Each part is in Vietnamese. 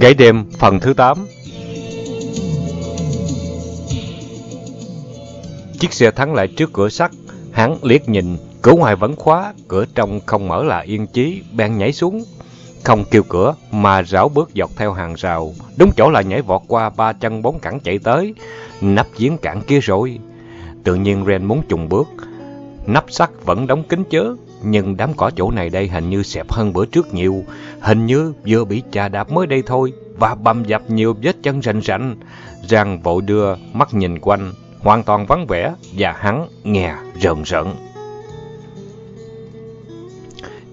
Gãy đêm phần thứ 8 Chiếc xe thắng lại trước cửa sắt, hắn liếc nhìn, cửa ngoài vẫn khóa, cửa trong không mở là yên chí, bèn nhảy xuống. Không kêu cửa, mà rảo bước dọc theo hàng rào, đúng chỗ là nhảy vọt qua ba chân bốn cẳng chạy tới, nắp giếng cản kia rồi. Tự nhiên Ren muốn trùng bước, nắp sắt vẫn đóng kín chớ, nhưng đám cỏ chỗ này đây hình như xẹp hơn bữa trước nhiều, hình như vừa bị trà đạp mới đây thôi, và bầm dập nhiều vết chân rành rành. Giang vội đưa mắt nhìn quanh, hoàn toàn vắng vẻ, và hắn nghe rợn rợn.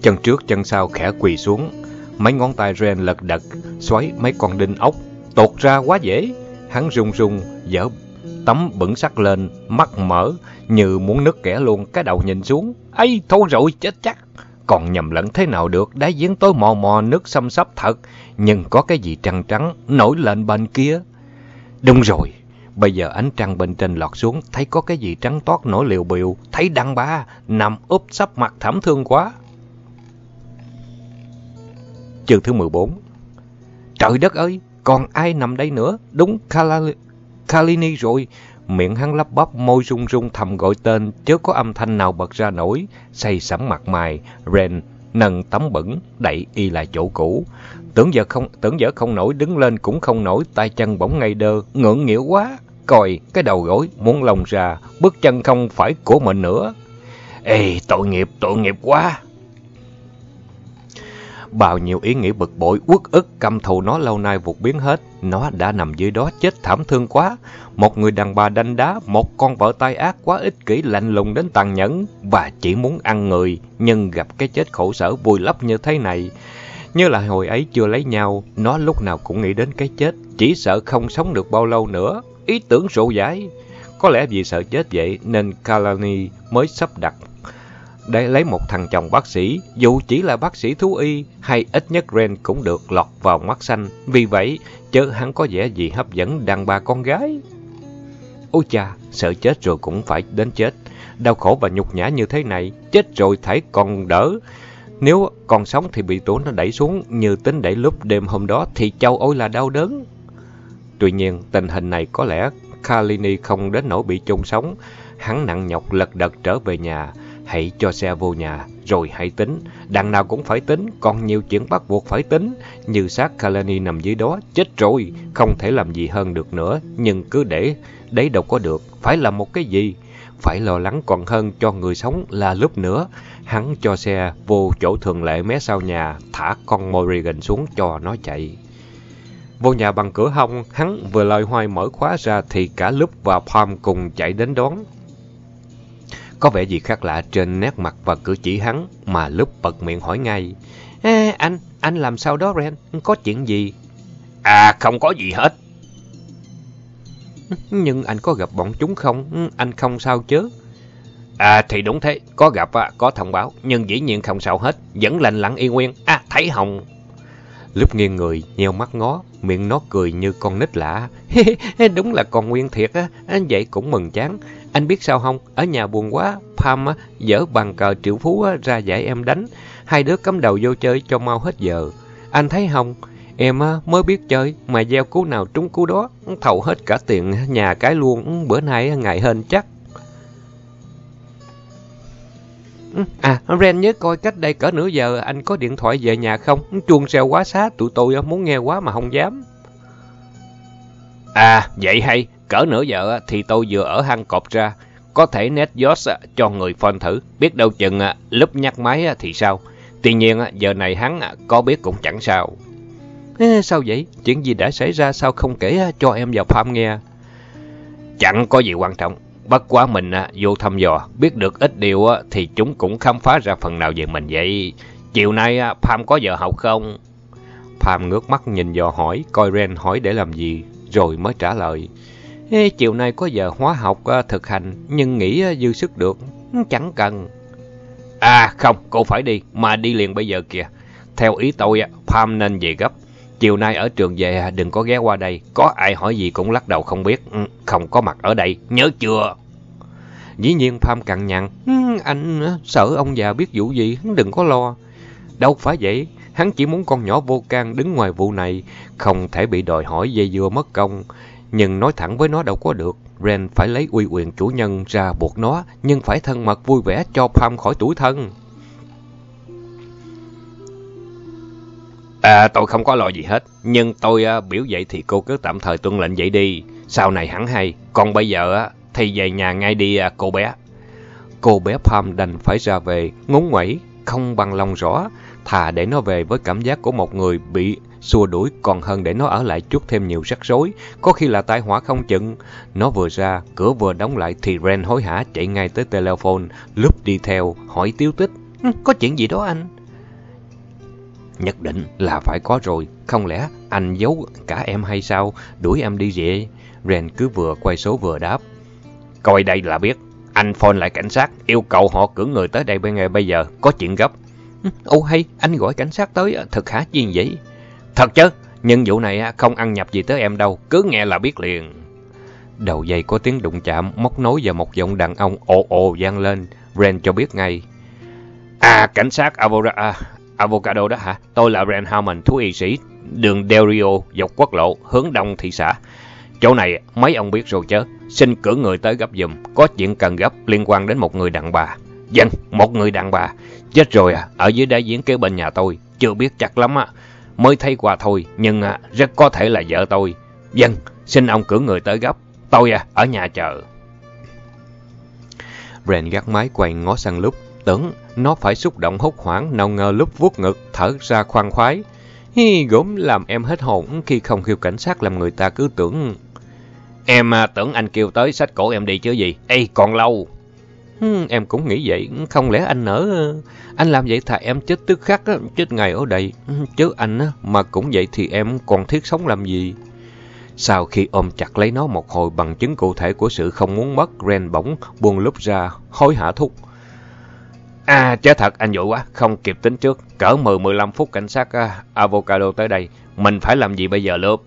Chân trước chân sau khẽ quỳ xuống, mấy ngón tay Ren lật đật, xoáy mấy con đinh ốc, tột ra quá dễ. Hắn rung rung, dở tấm bẩn sắc lên, mắt mở, như muốn nứt kẻ luôn, cái đầu nhìn xuống. ấy thôi rồi, chết chắc. Còn nhầm lẫn thế nào được, đá giếng tối mò mò nước xâm sắp thật, nhưng có cái gì trăng trắng nổi lên bên kia. Đúng rồi, bây giờ ánh trăng bên trên lọt xuống, thấy có cái gì trắng toát nổi liều biều, thấy đăng ba, nằm úp sắp mặt thảm thương quá. Chương thứ 14 Trời đất ơi, còn ai nằm đây nữa? Đúng Kalini rồi. Miệng hắn lắp bắp, môi rung rung thầm gọi tên, chớ có âm thanh nào bật ra nổi. Say sẩm mặt mày, Ren nâng tấm bẩn, đẩy y lại chỗ cũ. Tưởng giờ không tưởng giờ không nổi, đứng lên cũng không nổi, tay chân bỗng ngay đơ, ngượng nghịu quá. Coi, cái đầu gối muốn lồng ra, bước chân không phải của mình nữa. Ê, tội nghiệp, tội nghiệp quá. Bao nhiêu ý nghĩ bực bội, uất ức, căm thù nó lâu nay vụt biến hết. Nó đã nằm dưới đó chết thảm thương quá. Một người đàn bà đanh đá, một con vợ tai ác quá ích kỷ lạnh lùng đến tàn nhẫn. Và chỉ muốn ăn người, nhưng gặp cái chết khổ sở vùi lấp như thế này. Như là hồi ấy chưa lấy nhau, nó lúc nào cũng nghĩ đến cái chết. Chỉ sợ không sống được bao lâu nữa. Ý tưởng rộ rãi. Có lẽ vì sợ chết vậy nên Kalani mới sắp đặt để lấy một thằng chồng bác sĩ, dù chỉ là bác sĩ thú y hay ít nhất Ren cũng được lọt vào mắt xanh. Vì vậy, chớ hắn có vẻ gì hấp dẫn đàn bà con gái. Ôi cha, sợ chết rồi cũng phải đến chết. Đau khổ và nhục nhã như thế này, chết rồi thấy còn đỡ. Nếu còn sống thì bị tủ nó đẩy xuống như tính đẩy lúc đêm hôm đó thì châu ôi là đau đớn. Tuy nhiên, tình hình này có lẽ Kalini không đến nỗi bị chôn sống. Hắn nặng nhọc lật đật trở về nhà. Hãy cho xe vô nhà, rồi hãy tính. Đằng nào cũng phải tính, còn nhiều chuyện bắt buộc phải tính. Như xác Kalani nằm dưới đó, chết rồi, không thể làm gì hơn được nữa. Nhưng cứ để, đấy đâu có được, phải làm một cái gì. Phải lo lắng còn hơn cho người sống là lúc nữa. Hắn cho xe vô chỗ thường lệ mé sau nhà, thả con Morrigan xuống cho nó chạy. Vô nhà bằng cửa hông, hắn vừa lời hoài mở khóa ra thì cả lúc và Palm cùng chạy đến đón. Có vẻ gì khác lạ trên nét mặt và cử chỉ hắn mà lúc bật miệng hỏi ngay. Ê, anh, anh làm sao đó Ren? Có chuyện gì? À, không có gì hết. Nhưng anh có gặp bọn chúng không? Anh không sao chứ? À, thì đúng thế. Có gặp, có thông báo. Nhưng dĩ nhiên không sao hết. Vẫn lành lặng yên nguyên. À, thấy Hồng. Lúc nghiêng người, nheo mắt ngó, miệng nó cười như con nít lạ. Đúng là con Nguyên thiệt á, vậy cũng mừng chán. Anh biết sao không? Ở nhà buồn quá, Pam á, dở bàn cờ triệu phú á, ra giải em đánh. Hai đứa cắm đầu vô chơi cho mau hết giờ. Anh thấy không? Em á, mới biết chơi, mà gieo cú nào trúng cú đó, thầu hết cả tiền nhà cái luôn, bữa nay ngày hên chắc. À, Ren nhớ coi cách đây cỡ nửa giờ anh có điện thoại về nhà không? Chuông reo quá xá, tụi tôi muốn nghe quá mà không dám. À, vậy hay, cỡ nửa giờ thì tôi vừa ở hang cọp ra. Có thể net Josh cho người phone thử, biết đâu chừng lúc nhắc máy thì sao. Tuy nhiên, giờ này hắn có biết cũng chẳng sao. Ê, sao vậy? Chuyện gì đã xảy ra sao không kể cho em vào farm nghe? Chẳng có gì quan trọng. Bất quá mình vô thăm dò, biết được ít điều thì chúng cũng khám phá ra phần nào về mình vậy. Chiều nay Pam có giờ học không? Pam ngước mắt nhìn dò hỏi, coi Ren hỏi để làm gì, rồi mới trả lời. Ê, chiều nay có giờ hóa học à, thực hành, nhưng nghĩ à, dư sức được, ừ, chẳng cần. À không, cô phải đi, mà đi liền bây giờ kìa. Theo ý tôi, à, pham nên về gấp. Chiều nay ở trường về đừng có ghé qua đây. Có ai hỏi gì cũng lắc đầu không biết. Ừ, không có mặt ở đây. Nhớ chưa? Dĩ nhiên pham cằn nhằn. Ừ, anh sợ ông già biết vụ gì. Đừng có lo. Đâu phải vậy. Hắn chỉ muốn con nhỏ vô can đứng ngoài vụ này, không thể bị đòi hỏi dây dưa mất công. Nhưng nói thẳng với nó đâu có được. Ren phải lấy uy quyền chủ nhân ra buộc nó, nhưng phải thân mật vui vẻ cho Pam khỏi tuổi thân. À, tôi không có lo gì hết, nhưng tôi à, biểu vậy thì cô cứ tạm thời tuân lệnh vậy đi. Sau này hẳn hay, còn bây giờ á, thì về nhà ngay đi à, cô bé. Cô bé Pam đành phải ra về, ngốn ngoẩy, không bằng lòng rõ, thà để nó về với cảm giác của một người bị xua đuổi còn hơn để nó ở lại chút thêm nhiều rắc rối, có khi là tai họa không chừng. Nó vừa ra, cửa vừa đóng lại thì Ren hối hả chạy ngay tới telephone, lúc đi theo, hỏi tiêu tích. Ừ, có chuyện gì đó anh? Nhất định là phải có rồi, không lẽ anh giấu cả em hay sao, đuổi em đi về? Ren cứ vừa quay số vừa đáp. Coi đây là biết, anh phone lại cảnh sát, yêu cầu họ cử người tới đây bên ngày bây giờ, có chuyện gấp. Ô hay, anh gọi cảnh sát tới, thật khả chi vậy? Thật chứ, nhưng vụ này à, không ăn nhập gì tới em đâu, cứ nghe là biết liền. Đầu dây có tiếng đụng chạm, móc nối vào một giọng đàn ông ồ ồ vang lên. Ren cho biết ngay. À, cảnh sát Avora, à, Avocado đó hả? Tôi là Ren Harmon, thú y sĩ, đường Del Rio, dọc quốc lộ, hướng đông thị xã. Chỗ này mấy ông biết rồi chứ. Xin cử người tới gấp giùm, có chuyện cần gấp liên quan đến một người đàn bà. Dân, một người đàn bà. Chết rồi à, ở dưới đại diễn kế bên nhà tôi. Chưa biết chắc lắm á. Mới thấy qua thôi, nhưng à, rất có thể là vợ tôi. Dân, xin ông cử người tới gấp. Tôi à, ở nhà chờ. Brent gác máy quay ngó sang lúc, tưởng nó phải xúc động hốt hoảng, nào ngờ lúc vuốt ngực, thở ra khoan khoái. Hi, gốm làm em hết hồn khi không kêu cảnh sát làm người ta cứ tưởng... Em à, tưởng anh kêu tới sách cổ em đi chứ gì. Ê, còn lâu. Ừ, em cũng nghĩ vậy, không lẽ anh ở... Anh làm vậy thà em chết tức khắc, chết ngày ở đây. Ừ, chứ anh mà cũng vậy thì em còn thiết sống làm gì? Sau khi ôm chặt lấy nó một hồi bằng chứng cụ thể của sự không muốn mất, Ren bỗng buông lúc ra, hối hả thúc. À, chết thật, anh vội quá, không kịp tính trước. Cỡ 10-15 phút cảnh sát uh, Avocado tới đây. Mình phải làm gì bây giờ lớp?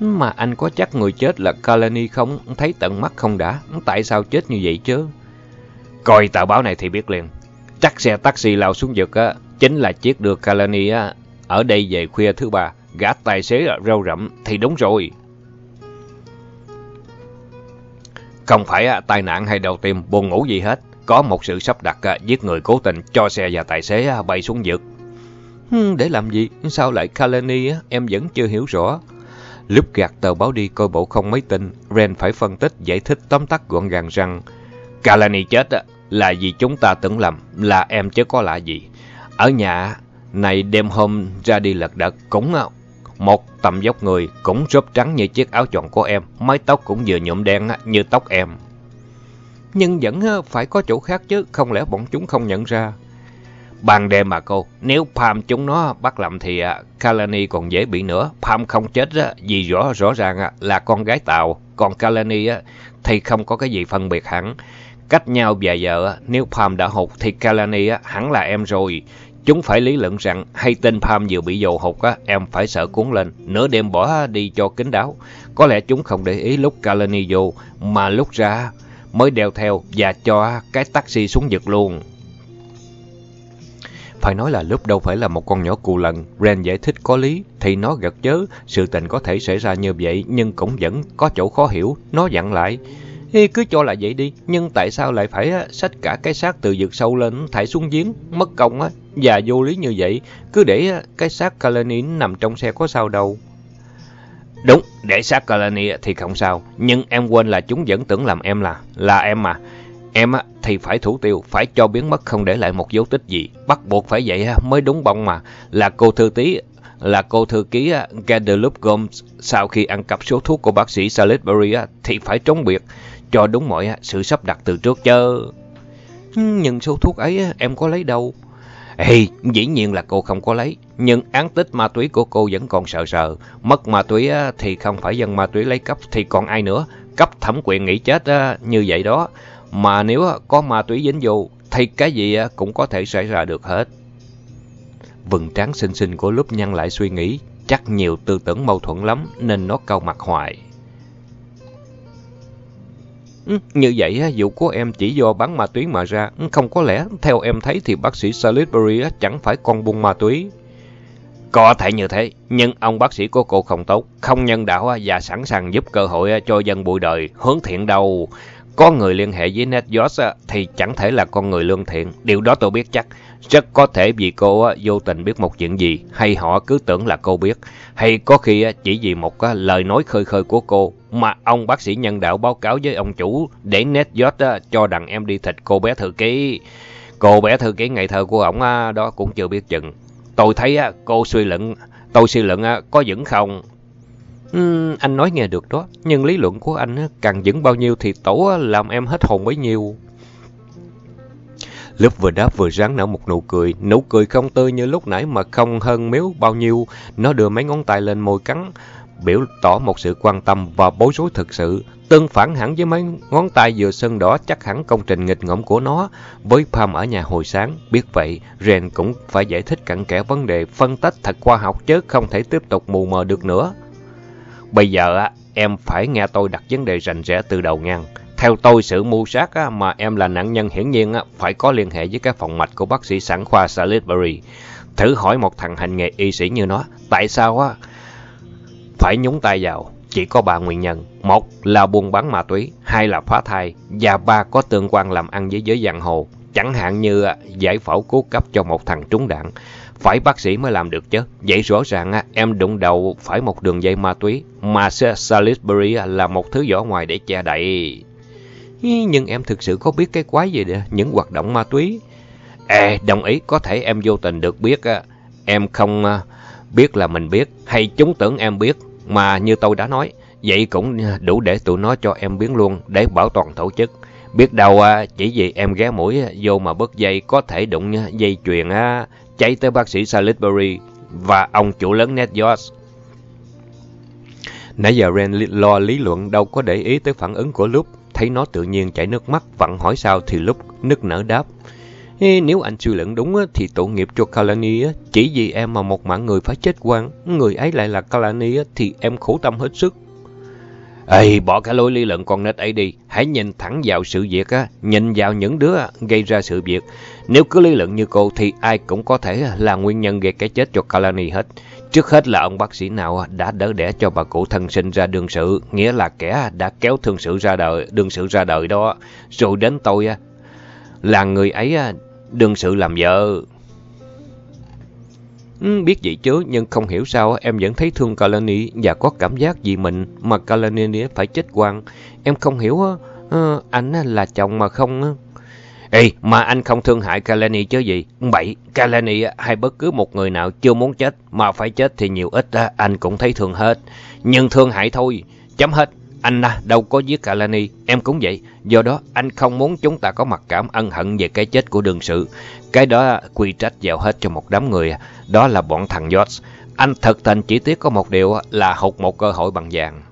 Mà anh có chắc người chết là Kalani không? Thấy tận mắt không đã? Tại sao chết như vậy chứ? Coi tờ báo này thì biết liền. Chắc xe taxi lao xuống vực á, chính là chiếc đưa Kalani á, ở đây về khuya thứ ba. Gã tài xế râu rậm thì đúng rồi. Không phải á, tai nạn hay đầu tim, buồn ngủ gì hết. Có một sự sắp đặt á, giết người cố tình cho xe và tài xế á, bay xuống vực. để làm gì? Sao lại Kalani á? Em vẫn chưa hiểu rõ. Lúc gạt tờ báo đi coi bộ không mấy tin, Ren phải phân tích giải thích tóm tắt gọn gàng rằng Kalani chết á, là vì chúng ta tưởng lầm, là em chứ có lạ gì. Ở nhà này đêm hôm ra đi lật đật cũng à, một tầm dốc người cũng rớp trắng như chiếc áo choàng của em, mái tóc cũng vừa nhuộm đen à, như tóc em. Nhưng vẫn à, phải có chỗ khác chứ, không lẽ bọn chúng không nhận ra. Ban đêm mà cô, nếu Pam chúng nó bắt làm thì Kalani còn dễ bị nữa. Pam không chết vì rõ rõ ràng là con gái Tàu, còn Kalani thì không có cái gì phân biệt hẳn. Cách nhau vài giờ, nếu Pam đã hụt thì Kalani hẳn là em rồi. Chúng phải lý luận rằng hay tên Pam vừa bị dầu hụt, em phải sợ cuốn lên. Nửa đêm bỏ đi cho kín đáo. Có lẽ chúng không để ý lúc Kalani vô, mà lúc ra mới đeo theo và cho cái taxi xuống vực luôn. Phải nói là lúc đâu phải là một con nhỏ cù lần, Ren giải thích có lý, thì nó gật chớ, sự tình có thể xảy ra như vậy nhưng cũng vẫn có chỗ khó hiểu, nó dặn lại. Ê, cứ cho là vậy đi, nhưng tại sao lại phải xách cả cái xác từ vực sâu lên thải xuống giếng, mất công á, và vô lý như vậy, cứ để cái xác Kalanin nằm trong xe có sao đâu. Đúng, để xác Kalani thì không sao, nhưng em quên là chúng vẫn tưởng làm em là, là em mà. Em thì phải thủ tiêu, phải cho biến mất không để lại một dấu tích gì. Bắt buộc phải vậy mới đúng bông mà. Là cô thư tí, là cô thư ký Guadeloupe Gomes sau khi ăn cắp số thuốc của bác sĩ Salisbury thì phải trốn biệt, cho đúng mọi à, sự sắp đặt từ trước chứ. Nhưng số thuốc ấy à, em có lấy đâu. Ê, dĩ nhiên là cô không có lấy, nhưng án tích ma túy của cô vẫn còn sợ sợ. Mất ma túy à, thì không phải dân ma túy lấy cấp thì còn ai nữa. Cấp thẩm quyền nghỉ chết như vậy đó. Mà nếu có ma túy dính vô, thì cái gì cũng có thể xảy ra được hết. Vừng tráng xinh xinh của lúc nhăn lại suy nghĩ, chắc nhiều tư tưởng mâu thuẫn lắm nên nó cau mặt hoài. Ừ, như vậy, vụ của em chỉ do bán ma túy mà ra. Ừ, không có lẽ, theo em thấy thì bác sĩ Salisbury chẳng phải con buôn ma túy. Có thể như thế, nhưng ông bác sĩ của cô không tốt, không nhân đạo và sẵn sàng giúp cơ hội cho dân bụi đời, hướng thiện đâu. Có người liên hệ với NetJoss thì chẳng thể là con người lương thiện, điều đó tôi biết chắc. Rất có thể vì cô vô tình biết một chuyện gì, hay họ cứ tưởng là cô biết, hay có khi chỉ vì một lời nói khơi khơi của cô mà ông bác sĩ nhân đạo báo cáo với ông chủ để NetJoss cho đằng em đi thịt cô bé thư ký. Cô bé thư ký ngày thơ của ổng đó cũng chưa biết chừng. Tôi thấy cô suy luận, tôi suy luận có vững không? Ừ, anh nói nghe được đó, nhưng lý luận của anh càng vững bao nhiêu thì tổ làm em hết hồn bấy nhiêu. Lúc vừa đáp vừa ráng nở một nụ cười, nụ cười không tươi như lúc nãy mà không hơn miếu bao nhiêu. Nó đưa mấy ngón tay lên môi cắn, biểu tỏ một sự quan tâm và bối rối thực sự. Tương phản hẳn với mấy ngón tay vừa sơn đỏ chắc hẳn công trình nghịch ngợm của nó. Với Pam ở nhà hồi sáng, biết vậy, Ren cũng phải giải thích cặn kẽ vấn đề phân tách thật khoa học chứ không thể tiếp tục mù mờ được nữa. Bây giờ em phải nghe tôi đặt vấn đề rành rẽ từ đầu ngang. Theo tôi, sự mưu sát mà em là nạn nhân hiển nhiên phải có liên hệ với cái phòng mạch của bác sĩ sản khoa Salisbury. Thử hỏi một thằng hành nghề y sĩ như nó, tại sao á phải nhúng tay vào? Chỉ có ba nguyên nhân. Một là buôn bán ma túy, hai là phá thai, và ba có tương quan làm ăn với giới giang hồ. Chẳng hạn như à, giải phẫu cứu cấp cho một thằng trúng đạn. Phải bác sĩ mới làm được chứ. Vậy rõ ràng à, em đụng đầu phải một đường dây ma túy, mà Salisbury à, là một thứ vỏ ngoài để che đậy. Nhưng em thực sự có biết cái quái gì để những hoạt động ma túy? Ê, đồng ý, có thể em vô tình được biết. Em không biết là mình biết, hay chúng tưởng em biết. Mà như tôi đã nói, vậy cũng đủ để tụi nó cho em biến luôn, để bảo toàn tổ chức. Biết đâu à, chỉ vì em ghé mũi à, vô mà bớt dây có thể đụng à, dây chuyền cháy tới bác sĩ Salisbury và ông chủ lớn Ned George. Nãy giờ Ren lo lý luận đâu có để ý tới phản ứng của lúc thấy nó tự nhiên chảy nước mắt, vặn hỏi sao thì lúc nức nở đáp. Ê, nếu anh suy luận đúng thì tội nghiệp cho Kalani chỉ vì em mà một mạng người phải chết quan, người ấy lại là Kalani thì em khổ tâm hết sức. Ê, bỏ cái lối lý luận con nết ấy đi, hãy nhìn thẳng vào sự việc á, nhìn vào những đứa gây ra sự việc. Nếu cứ lý luận như cô thì ai cũng có thể là nguyên nhân gây cái chết cho Kalani hết. Trước hết là ông bác sĩ nào đã đỡ đẻ cho bà cụ thân sinh ra đương sự, nghĩa là kẻ đã kéo thương sự ra đời, đương sự ra đời đó. Rồi đến tôi là người ấy đương sự làm vợ. Ừ, biết vậy chứ, nhưng không hiểu sao em vẫn thấy thương Kalani và có cảm giác vì mình mà Kalani phải chết quang. Em không hiểu uh, anh là chồng mà không... Ê, mà anh không thương hại Kalani chứ gì? Bậy, Kalani hay bất cứ một người nào chưa muốn chết mà phải chết thì nhiều ít anh cũng thấy thương hết. Nhưng thương hại thôi, chấm hết. Anh à, đâu có giết Kalani, em cũng vậy. Do đó, anh không muốn chúng ta có mặc cảm ân hận về cái chết của đường sự. Cái đó quy trách vào hết cho một đám người, đó là bọn thằng George. Anh thật tình chỉ tiếc có một điều là hụt một cơ hội bằng vàng.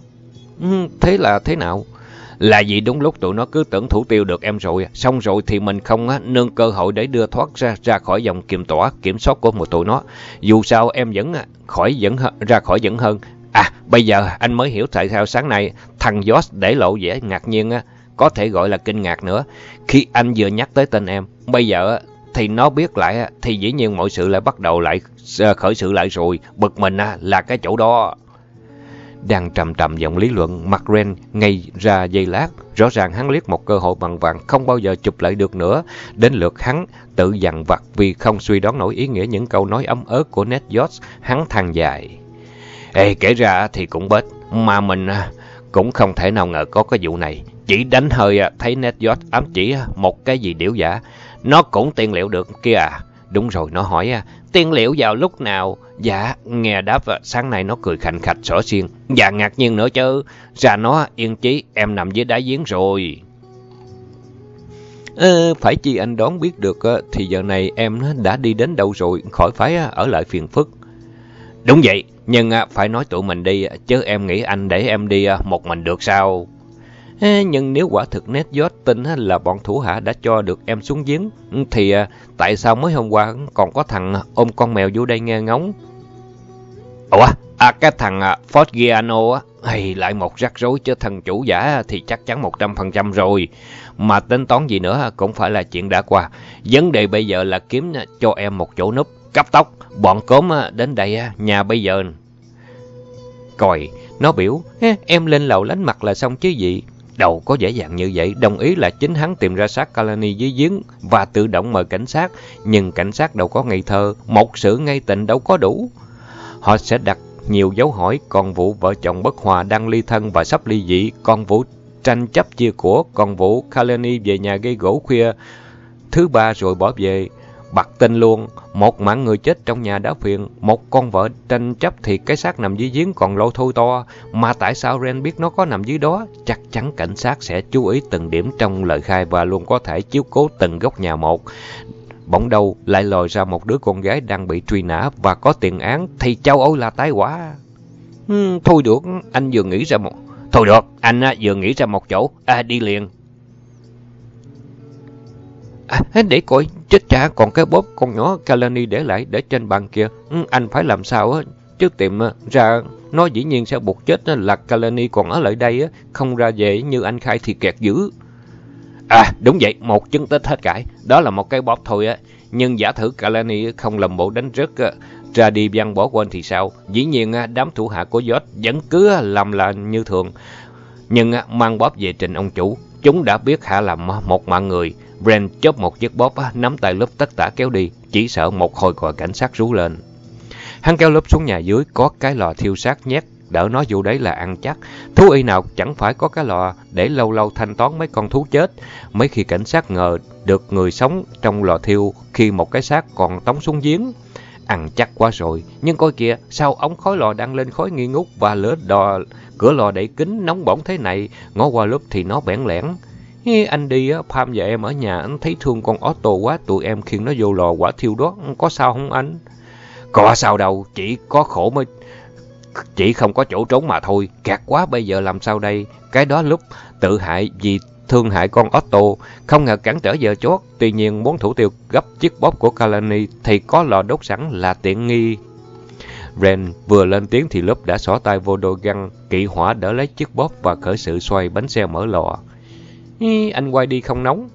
Ừ, thế là thế nào? Là vì đúng lúc tụi nó cứ tưởng thủ tiêu được em rồi, xong rồi thì mình không á, nương cơ hội để đưa thoát ra ra khỏi dòng kiểm tỏa, kiểm soát của một tụi nó. Dù sao em vẫn khỏi vẫn ra khỏi vẫn hơn. À, bây giờ anh mới hiểu tại sao sáng nay thằng Josh để lộ vẻ ngạc nhiên á, có thể gọi là kinh ngạc nữa. Khi anh vừa nhắc tới tên em, bây giờ thì nó biết lại thì dĩ nhiên mọi sự lại bắt đầu lại ờ, khởi sự lại rồi, bực mình là cái chỗ đó. Đang trầm trầm giọng lý luận, mặt Ren ngay ra dây lát. Rõ ràng hắn liếc một cơ hội bằng vàng không bao giờ chụp lại được nữa. Đến lượt hắn tự dằn vặt vì không suy đoán nổi ý nghĩa những câu nói ấm ớt của Ned George. Hắn than dài. Ê, kể ra thì cũng bết, mà mình à, cũng không thể nào ngờ có cái vụ này. Chỉ đánh hơi à, thấy nét giót ám chỉ à, một cái gì điểu giả. Nó cũng tiên liệu được kia à. Đúng rồi, nó hỏi tiên liệu vào lúc nào? Dạ, nghe đáp sáng nay nó cười khành khạch sỏ xiên. Dạ ngạc nhiên nữa chứ, ra nó yên chí em nằm dưới đá giếng rồi. Ờ, phải chi anh đoán biết được thì giờ này em đã đi đến đâu rồi, khỏi phải ở lại phiền phức. Đúng vậy, nhưng à, phải nói tụi mình đi, à, chứ em nghĩ anh để em đi à, một mình được sao? Nhưng nếu quả thực nét giót tin là bọn thủ hạ đã cho được em xuống giếng, thì tại sao mới hôm qua còn có thằng ôm con mèo vô đây nghe ngóng? Ủa, à, cái thằng Forgiano á, hay lại một rắc rối cho thằng chủ giả thì chắc chắn 100% rồi. Mà tính toán gì nữa cũng phải là chuyện đã qua. Vấn đề bây giờ là kiếm cho em một chỗ núp cấp tốc, bọn cốm à, đến đây à, nhà bây giờ. Còi, nó biểu, em lên lầu lánh mặt là xong chứ gì. Đâu có dễ dàng như vậy, đồng ý là chính hắn tìm ra xác Kalani dưới giếng và tự động mời cảnh sát, nhưng cảnh sát đâu có ngây thơ, một sự ngây tình đâu có đủ. Họ sẽ đặt nhiều dấu hỏi, còn vụ vợ chồng bất hòa đang ly thân và sắp ly dị, còn vụ tranh chấp chia của, còn vụ Kalani về nhà gây gỗ khuya thứ ba rồi bỏ về. Bật tên luôn, một mạng người chết trong nhà đã phiền, một con vợ tranh chấp thì cái xác nằm dưới giếng còn lâu thôi to. Mà tại sao Ren biết nó có nằm dưới đó? Chắc chắn cảnh sát sẽ chú ý từng điểm trong lời khai và luôn có thể chiếu cố từng góc nhà một. Bỗng đâu lại lòi ra một đứa con gái đang bị truy nã và có tiền án thì châu ôi là tái quả. Ừ, thôi được, anh vừa nghĩ ra một... Thôi được, anh vừa nghĩ ra một chỗ, à, đi liền. À, để coi, chết cha còn cái bóp con nhỏ Kalani để lại để trên bàn kia. Ừ, anh phải làm sao á, trước tìm ờ, ra nó dĩ nhiên sẽ buộc chết là Kalani còn ở lại đây không ra về như anh khai thì kẹt dữ. À, đúng vậy, một chứng tích hết cãi, đó là một cái bóp thôi á. Nhưng giả thử Kalani không làm bộ đánh rớt ra đi văn bỏ quên thì sao? Dĩ nhiên đám thủ hạ của George vẫn cứ làm là như thường. Nhưng mang bóp về trình ông chủ, chúng đã biết hạ làm một mạng người. Brent chớp một chiếc bóp, nắm tay lớp tất tả kéo đi, chỉ sợ một hồi còi cảnh sát rú lên. Hắn kéo lớp xuống nhà dưới, có cái lò thiêu xác nhét, đỡ nói vụ đấy là ăn chắc. Thú y nào chẳng phải có cái lò để lâu lâu thanh toán mấy con thú chết. Mấy khi cảnh sát ngờ được người sống trong lò thiêu khi một cái xác còn tống xuống giếng. Ăn chắc quá rồi, nhưng coi kìa, sao ống khói lò đang lên khói nghi ngút và lửa đò, cửa lò đẩy kính nóng bỏng thế này, ngó qua lúc thì nó bẽn lẽn. Anh đi, Pam và em ở nhà, anh thấy thương con Otto quá, tụi em khiến nó vô lò quả thiêu đó, có sao không anh? Có sao đâu, chỉ có khổ mới... Chỉ không có chỗ trốn mà thôi, kẹt quá bây giờ làm sao đây? Cái đó lúc tự hại vì thương hại con Otto, không ngờ cản trở giờ chót. Tuy nhiên muốn thủ tiêu gấp chiếc bóp của Kalani thì có lò đốt sẵn là tiện nghi. Ren vừa lên tiếng thì lúc đã xỏ tay vô đôi găng, kỵ hỏa đỡ lấy chiếc bóp và khởi sự xoay bánh xe mở lò. Ý, anh quay đi không nóng.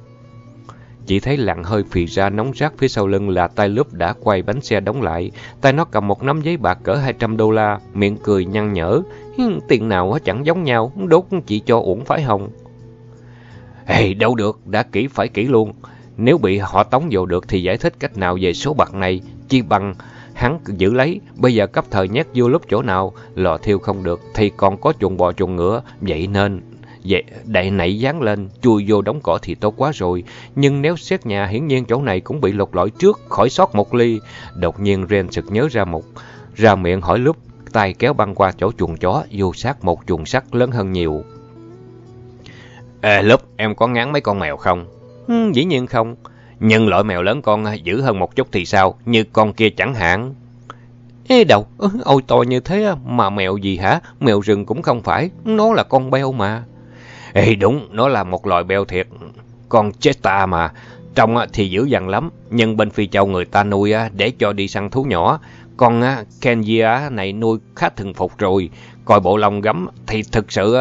Chỉ thấy lặng hơi phì ra nóng rát phía sau lưng là tay lúp đã quay bánh xe đóng lại. Tay nó cầm một nắm giấy bạc cỡ 200 đô la, miệng cười nhăn nhở. Tiền nào chẳng giống nhau, đốt chỉ cho uổng phải hồng. Ê, đâu được, đã kỹ phải kỹ luôn. Nếu bị họ tống vô được thì giải thích cách nào về số bạc này, chi bằng hắn giữ lấy. Bây giờ cấp thời nhét vô lúc chỗ nào, lò thiêu không được thì còn có chuồng bò chuồng ngựa, vậy nên Vậy, đại nảy dán lên, chui vô đóng cỏ thì tốt quá rồi. Nhưng nếu xét nhà, hiển nhiên chỗ này cũng bị lột lõi trước, khỏi sót một ly. Đột nhiên Ren sực nhớ ra một, ra miệng hỏi lúc, tay kéo băng qua chỗ chuồng chó, vô sát một chuồng sắt lớn hơn nhiều. Ê, lúc, em có ngán mấy con mèo không? Ừ, dĩ nhiên không. Nhưng loại mèo lớn con dữ hơn một chút thì sao? Như con kia chẳng hạn. Ê đâu, ừ, ôi to như thế mà mèo gì hả? Mèo rừng cũng không phải, nó là con beo mà. Ê đúng, nó là một loài beo thiệt. Con Cheta mà. trong thì dữ dằn lắm, nhưng bên Phi Châu người ta nuôi để cho đi săn thú nhỏ. Con Kenya này nuôi khá thường phục rồi. Coi bộ lông gấm thì thực sự,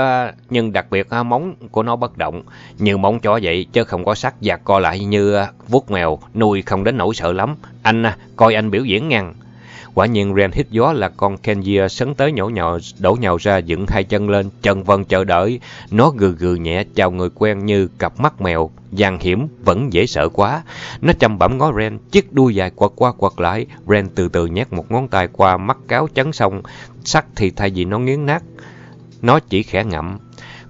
nhưng đặc biệt móng của nó bất động. Như móng chó vậy, chứ không có sắc và co lại như vuốt mèo, nuôi không đến nỗi sợ lắm. Anh, coi anh biểu diễn ngang. Quả nhiên Ren hít gió là con Kenjia sấn tới nhổ nhỏ đổ nhào ra dựng hai chân lên, chân vân chờ đợi. Nó gừ gừ nhẹ chào người quen như cặp mắt mèo, gian hiểm, vẫn dễ sợ quá. Nó chăm bẩm ngó Ren, chiếc đuôi dài quật qua quật lại. Ren từ từ nhét một ngón tay qua mắt cáo chấn xong, sắc thì thay vì nó nghiến nát, nó chỉ khẽ ngậm.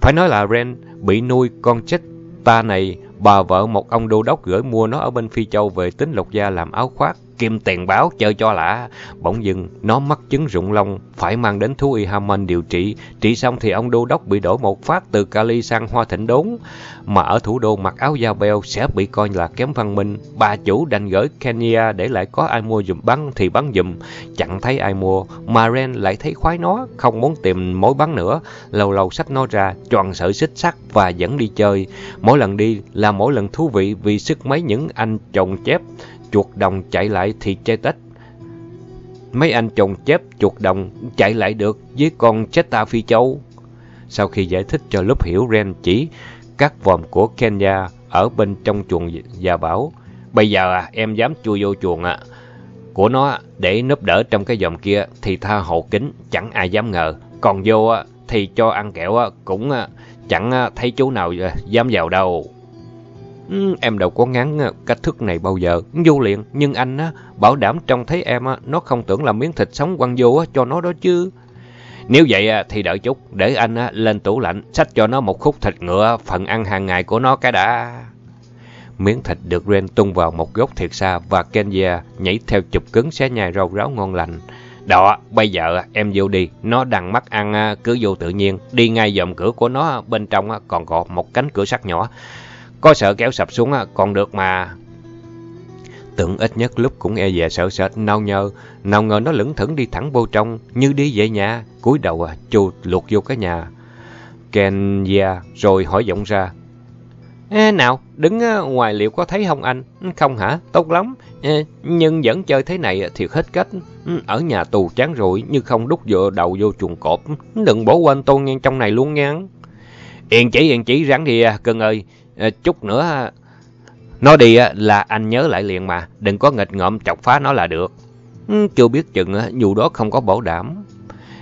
Phải nói là Ren bị nuôi con chết ta này, bà vợ một ông đô đốc gửi mua nó ở bên Phi Châu về tính lục gia làm áo khoác kim tiền báo chơi cho lạ. Bỗng dưng, nó mắc chứng rụng lông, phải mang đến thú y Hammond điều trị. Trị xong thì ông đô đốc bị đổi một phát từ Cali sang Hoa Thịnh Đốn. Mà ở thủ đô mặc áo da beo sẽ bị coi là kém văn minh. Bà chủ đành gửi Kenya để lại có ai mua dùm bắn thì bắn dùm. Chẳng thấy ai mua, mà Ren lại thấy khoái nó, không muốn tìm mối bắn nữa. Lâu lâu sách nó ra, tròn sợi xích sắt và dẫn đi chơi. Mỗi lần đi là mỗi lần thú vị vì sức mấy những anh chồng chép chuột đồng chạy lại thì chê tết. Mấy anh chồng chép chuột đồng chạy lại được với con chết ta phi châu. Sau khi giải thích cho lớp hiểu Ren chỉ các vòm của Kenya ở bên trong chuồng và bảo Bây giờ à, em dám chui vô chuồng à. của nó à, để núp đỡ trong cái vòm kia thì tha hộ kính, chẳng ai dám ngờ. Còn vô à, thì cho ăn kẹo à, cũng chẳng thấy chú nào dám vào đâu. Ừ, em đâu có ngán ờ, cách thức này bao giờ. Vô liền, nhưng anh á, bảo đảm trông thấy em á, nó không tưởng là miếng thịt sống quăng vô á, cho nó đó chứ. Nếu vậy thì đợi chút, để anh lên tủ lạnh, xách cho nó một khúc thịt ngựa, phần ăn hàng ngày của nó cái đã. Miếng thịt được Ren tung vào một góc thiệt xa và Kenya nhảy theo chụp cứng xé nhai rau ráo ngon lành. Đó, bây giờ em vô đi, nó đang mắt ăn cứ vô tự nhiên, đi ngay dòm cửa của nó, bên trong còn có một cánh cửa sắt nhỏ. Có sợ kéo sập xuống còn được mà. Tưởng ít nhất lúc cũng e dè sợ sệt nao nhơ, nào ngờ nó lững thững đi thẳng vô trong, như đi về nhà, cúi đầu à, chù luộc vô cái nhà. Kenya rồi hỏi giọng ra. Ê, nào, đứng ờ, ngoài liệu có thấy không anh? Không hả? Tốt lắm. Ê, nhưng vẫn chơi thế này thì hết cách. Ở nhà tù chán rồi, như không đút dựa đầu vô chuồng cọp. Đừng bỏ quên tôi ngang trong này luôn nha. Yên chỉ, yên chỉ, ráng đi, à, cưng ơi. Ờ, chút nữa, à, nó đi à, là anh nhớ lại liền mà. Đừng có nghịch ngợm chọc phá nó là được. Ừ, chưa biết chừng à, dù đó không có bảo đảm.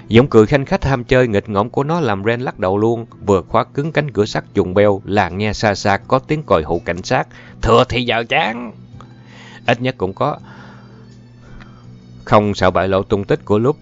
Giọng cười khanh khách ham chơi nghịch ngợm của nó làm Ren lắc đầu luôn, vừa khóa cứng cánh cửa sắt trùng beo, là nghe xa xa có tiếng còi hụ cảnh sát. Thừa thì giờ chán. Ít nhất cũng có. Không sợ bại lộ tung tích của lúc.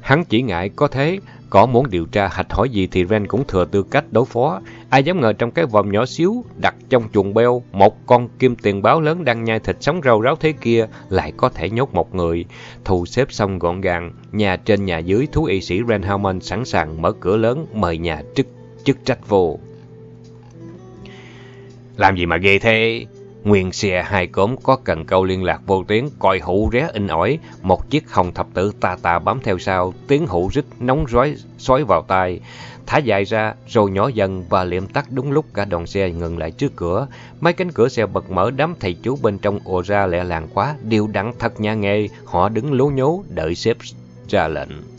Hắn chỉ ngại có thế, có muốn điều tra hạch hỏi gì thì Ren cũng thừa tư cách đối phó. Ai dám ngờ trong cái vòng nhỏ xíu, đặt trong chuồng beo, một con kim tiền báo lớn đang nhai thịt sống rau ráo thế kia, lại có thể nhốt một người. Thu xếp xong gọn gàng, nhà trên nhà dưới, thú y sĩ Ren Hammond sẵn sàng mở cửa lớn, mời nhà chức, chức trách vô. Làm gì mà ghê thế? Nguyên xe hai cốm có cần câu liên lạc vô tiếng, coi hũ ré in ỏi, một chiếc hồng thập tử tà tà bám theo sau, tiếng hũ rít nóng rói xoáy vào tai, thả dài ra rồi nhỏ dần và liệm tắt đúng lúc cả đoàn xe ngừng lại trước cửa. Mấy cánh cửa xe bật mở đám thầy chú bên trong ồ ra lẹ làng quá, điều đặn thật nhà nghề, họ đứng lố nhố đợi xếp ra lệnh.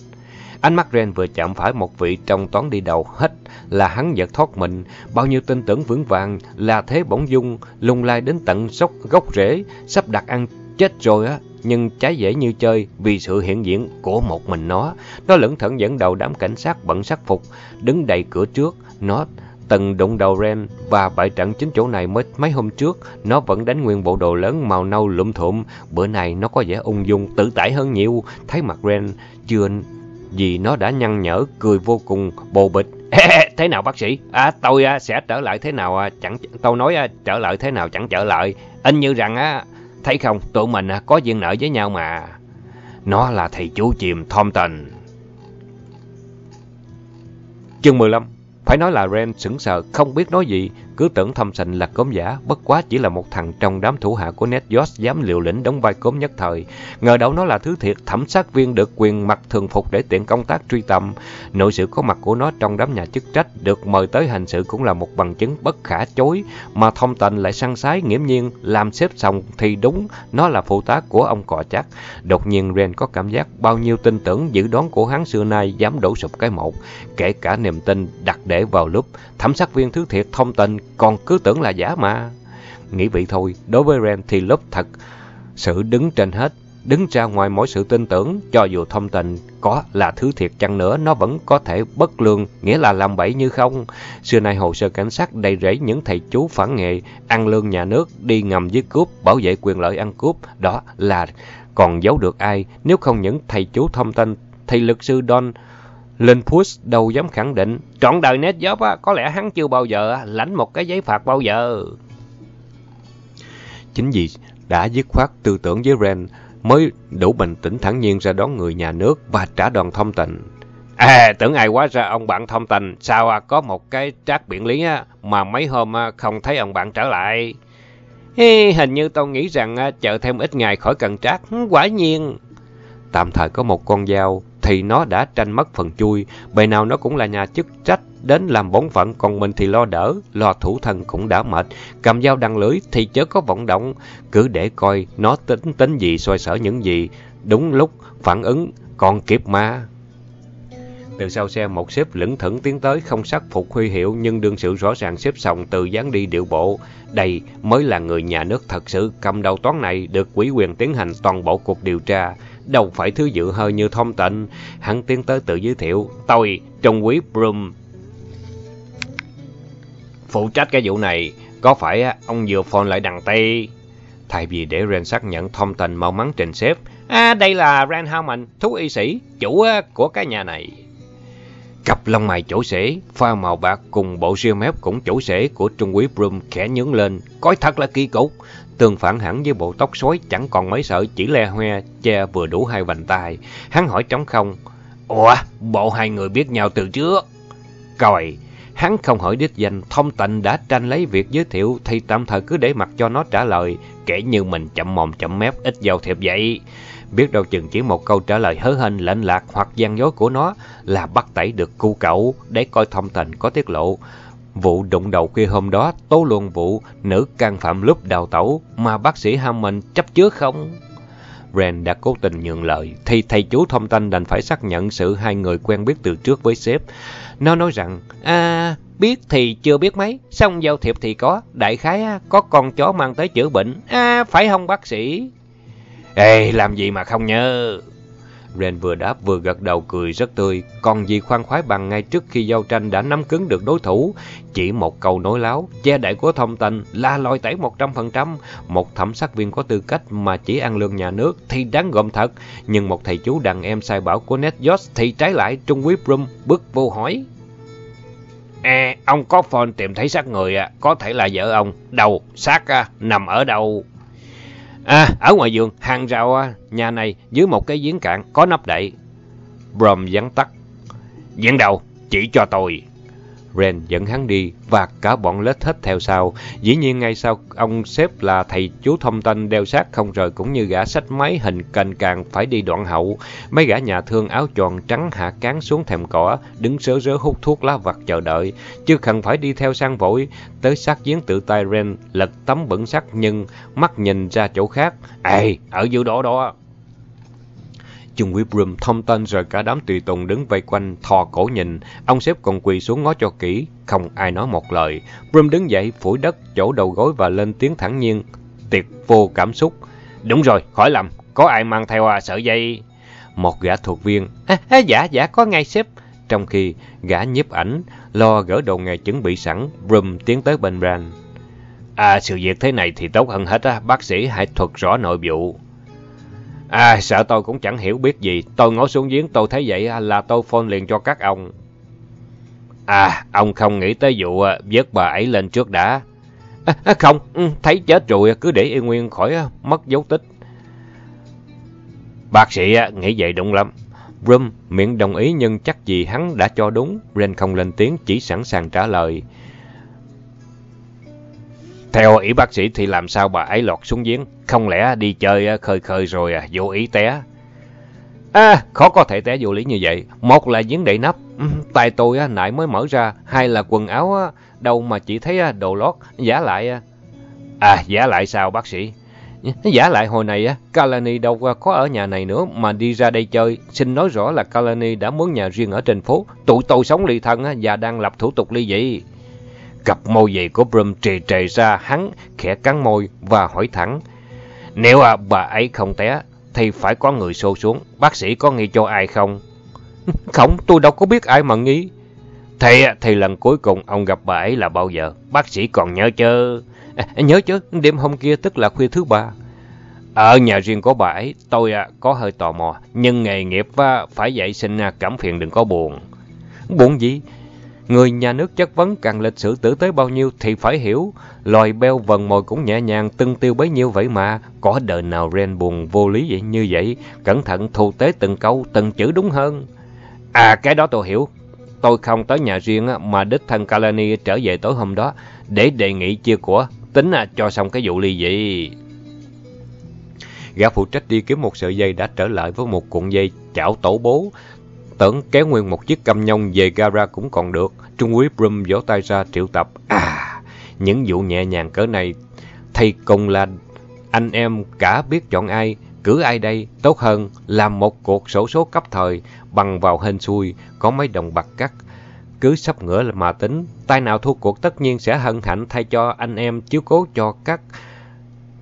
Ánh mắt Ren vừa chạm phải một vị trong toán đi đầu hết là hắn giật thoát mình, bao nhiêu tin tưởng vững vàng là thế bỗng dung, lung lai đến tận sốc gốc rễ, sắp đặt ăn chết rồi á, nhưng trái dễ như chơi vì sự hiện diện của một mình nó. Nó lững thận dẫn đầu đám cảnh sát bận sắc phục, đứng đầy cửa trước, nó từng đụng đầu Ren và bại trận chính chỗ này mới mấy hôm trước, nó vẫn đánh nguyên bộ đồ lớn màu nâu lụm thụm, bữa này nó có vẻ ung dung, tự tải hơn nhiều, thấy mặt Ren chưa vì nó đã nhăn nhở, cười vô cùng bồ bịch. thế nào bác sĩ? À, tôi à, sẽ trở lại thế nào à, chẳng tôi nói à, trở lại thế nào chẳng trở lại. In như rằng á, thấy không, tụi mình à, có duyên nợ với nhau mà. Nó là thầy chú chìm Thompson. Chương 15 phải nói là Ren sững sờ, không biết nói gì, cứ tưởng thâm sành là cốm giả, bất quá chỉ là một thằng trong đám thủ hạ của Ned dám liều lĩnh đóng vai cốm nhất thời. Ngờ đâu nó là thứ thiệt, thẩm sát viên được quyền mặc thường phục để tiện công tác truy tầm. Nội sự có mặt của nó trong đám nhà chức trách được mời tới hành sự cũng là một bằng chứng bất khả chối, mà thông tình lại săn sái nghiễm nhiên làm xếp xong thì đúng, nó là phụ tá của ông cọ chắc. Đột nhiên Ren có cảm giác bao nhiêu tin tưởng dự đoán của hắn xưa nay dám đổ sụp cái một, kể cả niềm tin đặt để vào lúc thẩm sát viên thứ thiệt thông tình còn cứ tưởng là giả mà. Nghĩ vậy thôi, đối với Ren thì lớp thật sự đứng trên hết, đứng ra ngoài mỗi sự tin tưởng, cho dù thông tin có là thứ thiệt chăng nữa, nó vẫn có thể bất lương, nghĩa là làm bậy như không. Xưa nay hồ sơ cảnh sát đầy rẫy những thầy chú phản nghệ, ăn lương nhà nước, đi ngầm với cướp, bảo vệ quyền lợi ăn cướp, đó là còn giấu được ai, nếu không những thầy chú thông tin, thầy luật sư Don Linh Push đâu dám khẳng định, trọn đời nét gióp á, có lẽ hắn chưa bao giờ lãnh một cái giấy phạt bao giờ. Chính vì đã dứt khoát tư tưởng với Ren mới đủ bình tĩnh thẳng nhiên ra đón người nhà nước và trả đòn thông tình. À, tưởng ai quá ra ông bạn thông tình, sao à, có một cái trác biển lý á, mà mấy hôm à, không thấy ông bạn trở lại. Ê, hình như tôi nghĩ rằng à, chờ thêm ít ngày khỏi cần trác, quả nhiên. Tạm thời có một con dao thì nó đã tranh mất phần chui, bề nào nó cũng là nhà chức trách đến làm bổn phận, còn mình thì lo đỡ, lo thủ thân cũng đã mệt, cầm dao đăng lưới thì chớ có vọng động, cứ để coi nó tính tính gì xoay sở những gì, đúng lúc phản ứng còn kịp mà. Từ sau xe một xếp lững thững tiến tới không sắc phục huy hiệu nhưng đương sự rõ ràng xếp sòng từ dáng đi điệu bộ. Đây mới là người nhà nước thật sự cầm đầu toán này được quỹ quyền tiến hành toàn bộ cuộc điều tra. Đâu phải thứ dự hơi như thông tịnh. Hắn tiến tới tự giới thiệu. Tôi, Trung quý Brum. Phụ trách cái vụ này, có phải ông vừa phone lại đằng Tây? Thay vì để Ren xác nhận thông tin mau mắn trình xếp. À, đây là Ren Hammond, thú y sĩ, chủ ờ, của cái nhà này. Cặp lông mày chỗ sể, pha màu bạc cùng bộ siêu mép cũng chỗ sể của Trung quý Brum khẽ nhướng lên, coi thật là kỳ cục. Tương phản hẳn với bộ tóc xối chẳng còn mấy sợ chỉ le hoe, che vừa đủ hai vành tay. Hắn hỏi trống không, Ủa, bộ hai người biết nhau từ trước? Coi, hắn không hỏi đích danh, thông tịnh đã tranh lấy việc giới thiệu thì tạm thời cứ để mặc cho nó trả lời, kể như mình chậm mồm chậm mép ít giao thiệp vậy. Biết đâu chừng chỉ một câu trả lời hớ hênh lệnh lạc hoặc gian dối của nó là bắt tẩy được cu cậu để coi thông tình có tiết lộ. Vụ đụng đầu khuya hôm đó tố luôn vụ nữ can phạm lúc đào tẩu mà bác sĩ Hammond chấp chứa không? Ren đã cố tình nhường lời, thì thầy chú thông tin đành phải xác nhận sự hai người quen biết từ trước với sếp. Nó nói rằng, à, biết thì chưa biết mấy, xong giao thiệp thì có, đại khái có con chó mang tới chữa bệnh, à, phải không bác sĩ? Ê, làm gì mà không nhớ? Ren vừa đáp vừa gật đầu cười rất tươi, còn gì khoan khoái bằng ngay trước khi giao tranh đã nắm cứng được đối thủ. Chỉ một câu nói láo, che đậy của thông tin là loại tẩy 100%. Một thẩm sát viên có tư cách mà chỉ ăn lương nhà nước thì đáng gồm thật. Nhưng một thầy chú đàn em sai bảo của Ned thì trái lại Trung Quý Brum bước vô hỏi. À, ông có phone tìm thấy xác người à, có thể là vợ ông. Đầu, xác à, nằm ở đâu? À, ở ngoài giường, hàng rào à, nhà này dưới một cái giếng cạn có nắp đậy. Brom vắn tắt. Giếng đầu, chỉ cho tôi. Ren dẫn hắn đi và cả bọn lết hết theo sau. Dĩ nhiên ngay sau ông xếp là thầy chú thông tin đeo sát không rời cũng như gã sách máy hình cành càng phải đi đoạn hậu. Mấy gã nhà thương áo tròn trắng hạ cán xuống thèm cỏ, đứng sớ rớ hút thuốc lá vặt chờ đợi. Chứ cần phải đi theo sang vội. Tới sát giếng tự tay Ren lật tấm bẩn sắt nhưng mắt nhìn ra chỗ khác. Ê, ở dưới đó đó chung quý Brum thông tin rồi cả đám tùy tùng đứng vây quanh, thò cổ nhìn. Ông sếp còn quỳ xuống ngó cho kỹ, không ai nói một lời. Brum đứng dậy, phủi đất, chỗ đầu gối và lên tiếng thẳng nhiên, tuyệt vô cảm xúc. Đúng rồi, khỏi lầm, có ai mang theo à, sợi dây? Một gã thuộc viên, à, à, dạ, dạ, có ngay sếp. Trong khi gã nhiếp ảnh, lo gỡ đồ nghề chuẩn bị sẵn, Brum tiến tới bên Brand. À, sự việc thế này thì tốt hơn hết á, bác sĩ hãy thuật rõ nội vụ. À, sợ tôi cũng chẳng hiểu biết gì. Tôi ngó xuống giếng tôi thấy vậy là tôi phone liền cho các ông. À, ông không nghĩ tới vụ à, vớt bà ấy lên trước đã. À, à không, ừ, thấy chết rồi à, cứ để yên nguyên khỏi mất dấu tích. Bác sĩ nghĩ vậy đúng lắm. Brum miệng đồng ý nhưng chắc gì hắn đã cho đúng. Ren không lên tiếng chỉ sẵn sàng trả lời. Theo ý bác sĩ thì làm sao bà ấy lọt xuống giếng? Không lẽ đi chơi khơi khơi rồi à, vô ý té? À, khó có thể té vô lý như vậy. Một là giếng đậy nắp, ừ, tay tôi nãy mới mở ra. Hai là quần áo đâu mà chỉ thấy đồ lót, giả lại. À, giả lại sao bác sĩ? Giả lại hồi này, Kalani đâu có ở nhà này nữa mà đi ra đây chơi. Xin nói rõ là Kalani đã muốn nhà riêng ở trên phố. Tụi tôi sống ly thân và đang lập thủ tục ly dị. Cặp môi dày của Brum trề trề ra, hắn khẽ cắn môi và hỏi thẳng. Nếu à, bà ấy không té, thì phải có người xô xuống. Bác sĩ có nghi cho ai không? Không, tôi đâu có biết ai mà nghi. Thế à, thì lần cuối cùng ông gặp bà ấy là bao giờ? Bác sĩ còn nhớ chứ? À, nhớ chứ, đêm hôm kia tức là khuya thứ ba. Ở nhà riêng của bà ấy, tôi à, có hơi tò mò, nhưng nghề nghiệp à, phải dạy sinh à, cảm phiền đừng có buồn. Buồn gì? Người nhà nước chất vấn càng lịch sử tử tế bao nhiêu thì phải hiểu, loài beo vần mồi cũng nhẹ nhàng từng tiêu bấy nhiêu vậy mà, có đời nào ren buồn vô lý vậy như vậy, cẩn thận thu tế từng câu, từng chữ đúng hơn. À cái đó tôi hiểu, tôi không tới nhà riêng mà đích thân Kalani trở về tối hôm đó để đề nghị chia của, tính à, cho xong cái vụ ly dị. Gã phụ trách đi kiếm một sợi dây đã trở lại với một cuộn dây chảo tổ bố, Tưởng kéo nguyên một chiếc cam nhông về gara cũng còn được. Trung úy Brum vỗ tay ra triệu tập. À, những vụ nhẹ nhàng cỡ này, thầy cùng là anh em cả biết chọn ai. cử ai đây? Tốt hơn làm một cuộc sổ số cấp thời bằng vào hên xui, có mấy đồng bạc cắt. Cứ sắp ngửa mà tính, tay nào thua cuộc tất nhiên sẽ hân hạnh thay cho anh em chiếu cố cho các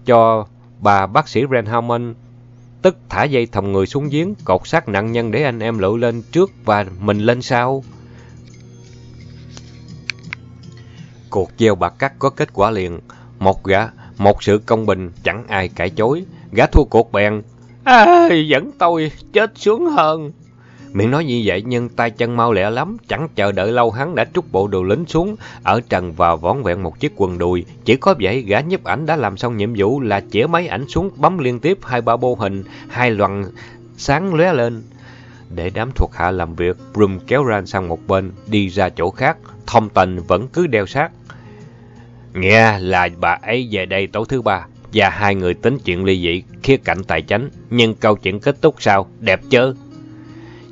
cho bà bác sĩ Ren Hammond tức thả dây thòng người xuống giếng, cột xác nạn nhân để anh em lội lên trước và mình lên sau. Cuộc gieo bạc cắt có kết quả liền, một gã, một sự công bình chẳng ai cãi chối, gã thua cuộc bèn. À, dẫn tôi chết xuống hơn. Miệng nói như vậy nhưng tay chân mau lẹ lắm, chẳng chờ đợi lâu hắn đã trút bộ đồ lính xuống, ở trần và vón vẹn một chiếc quần đùi. Chỉ có vậy gã nhiếp ảnh đã làm xong nhiệm vụ là chĩa máy ảnh xuống bấm liên tiếp hai ba bô hình, hai loằng sáng lóe lên. Để đám thuộc hạ làm việc, Broom kéo Ran sang một bên, đi ra chỗ khác, thông tình vẫn cứ đeo sát. Nghe là bà ấy về đây tối thứ ba, và hai người tính chuyện ly dị, khía cạnh tài chánh, nhưng câu chuyện kết thúc sao, đẹp chứ?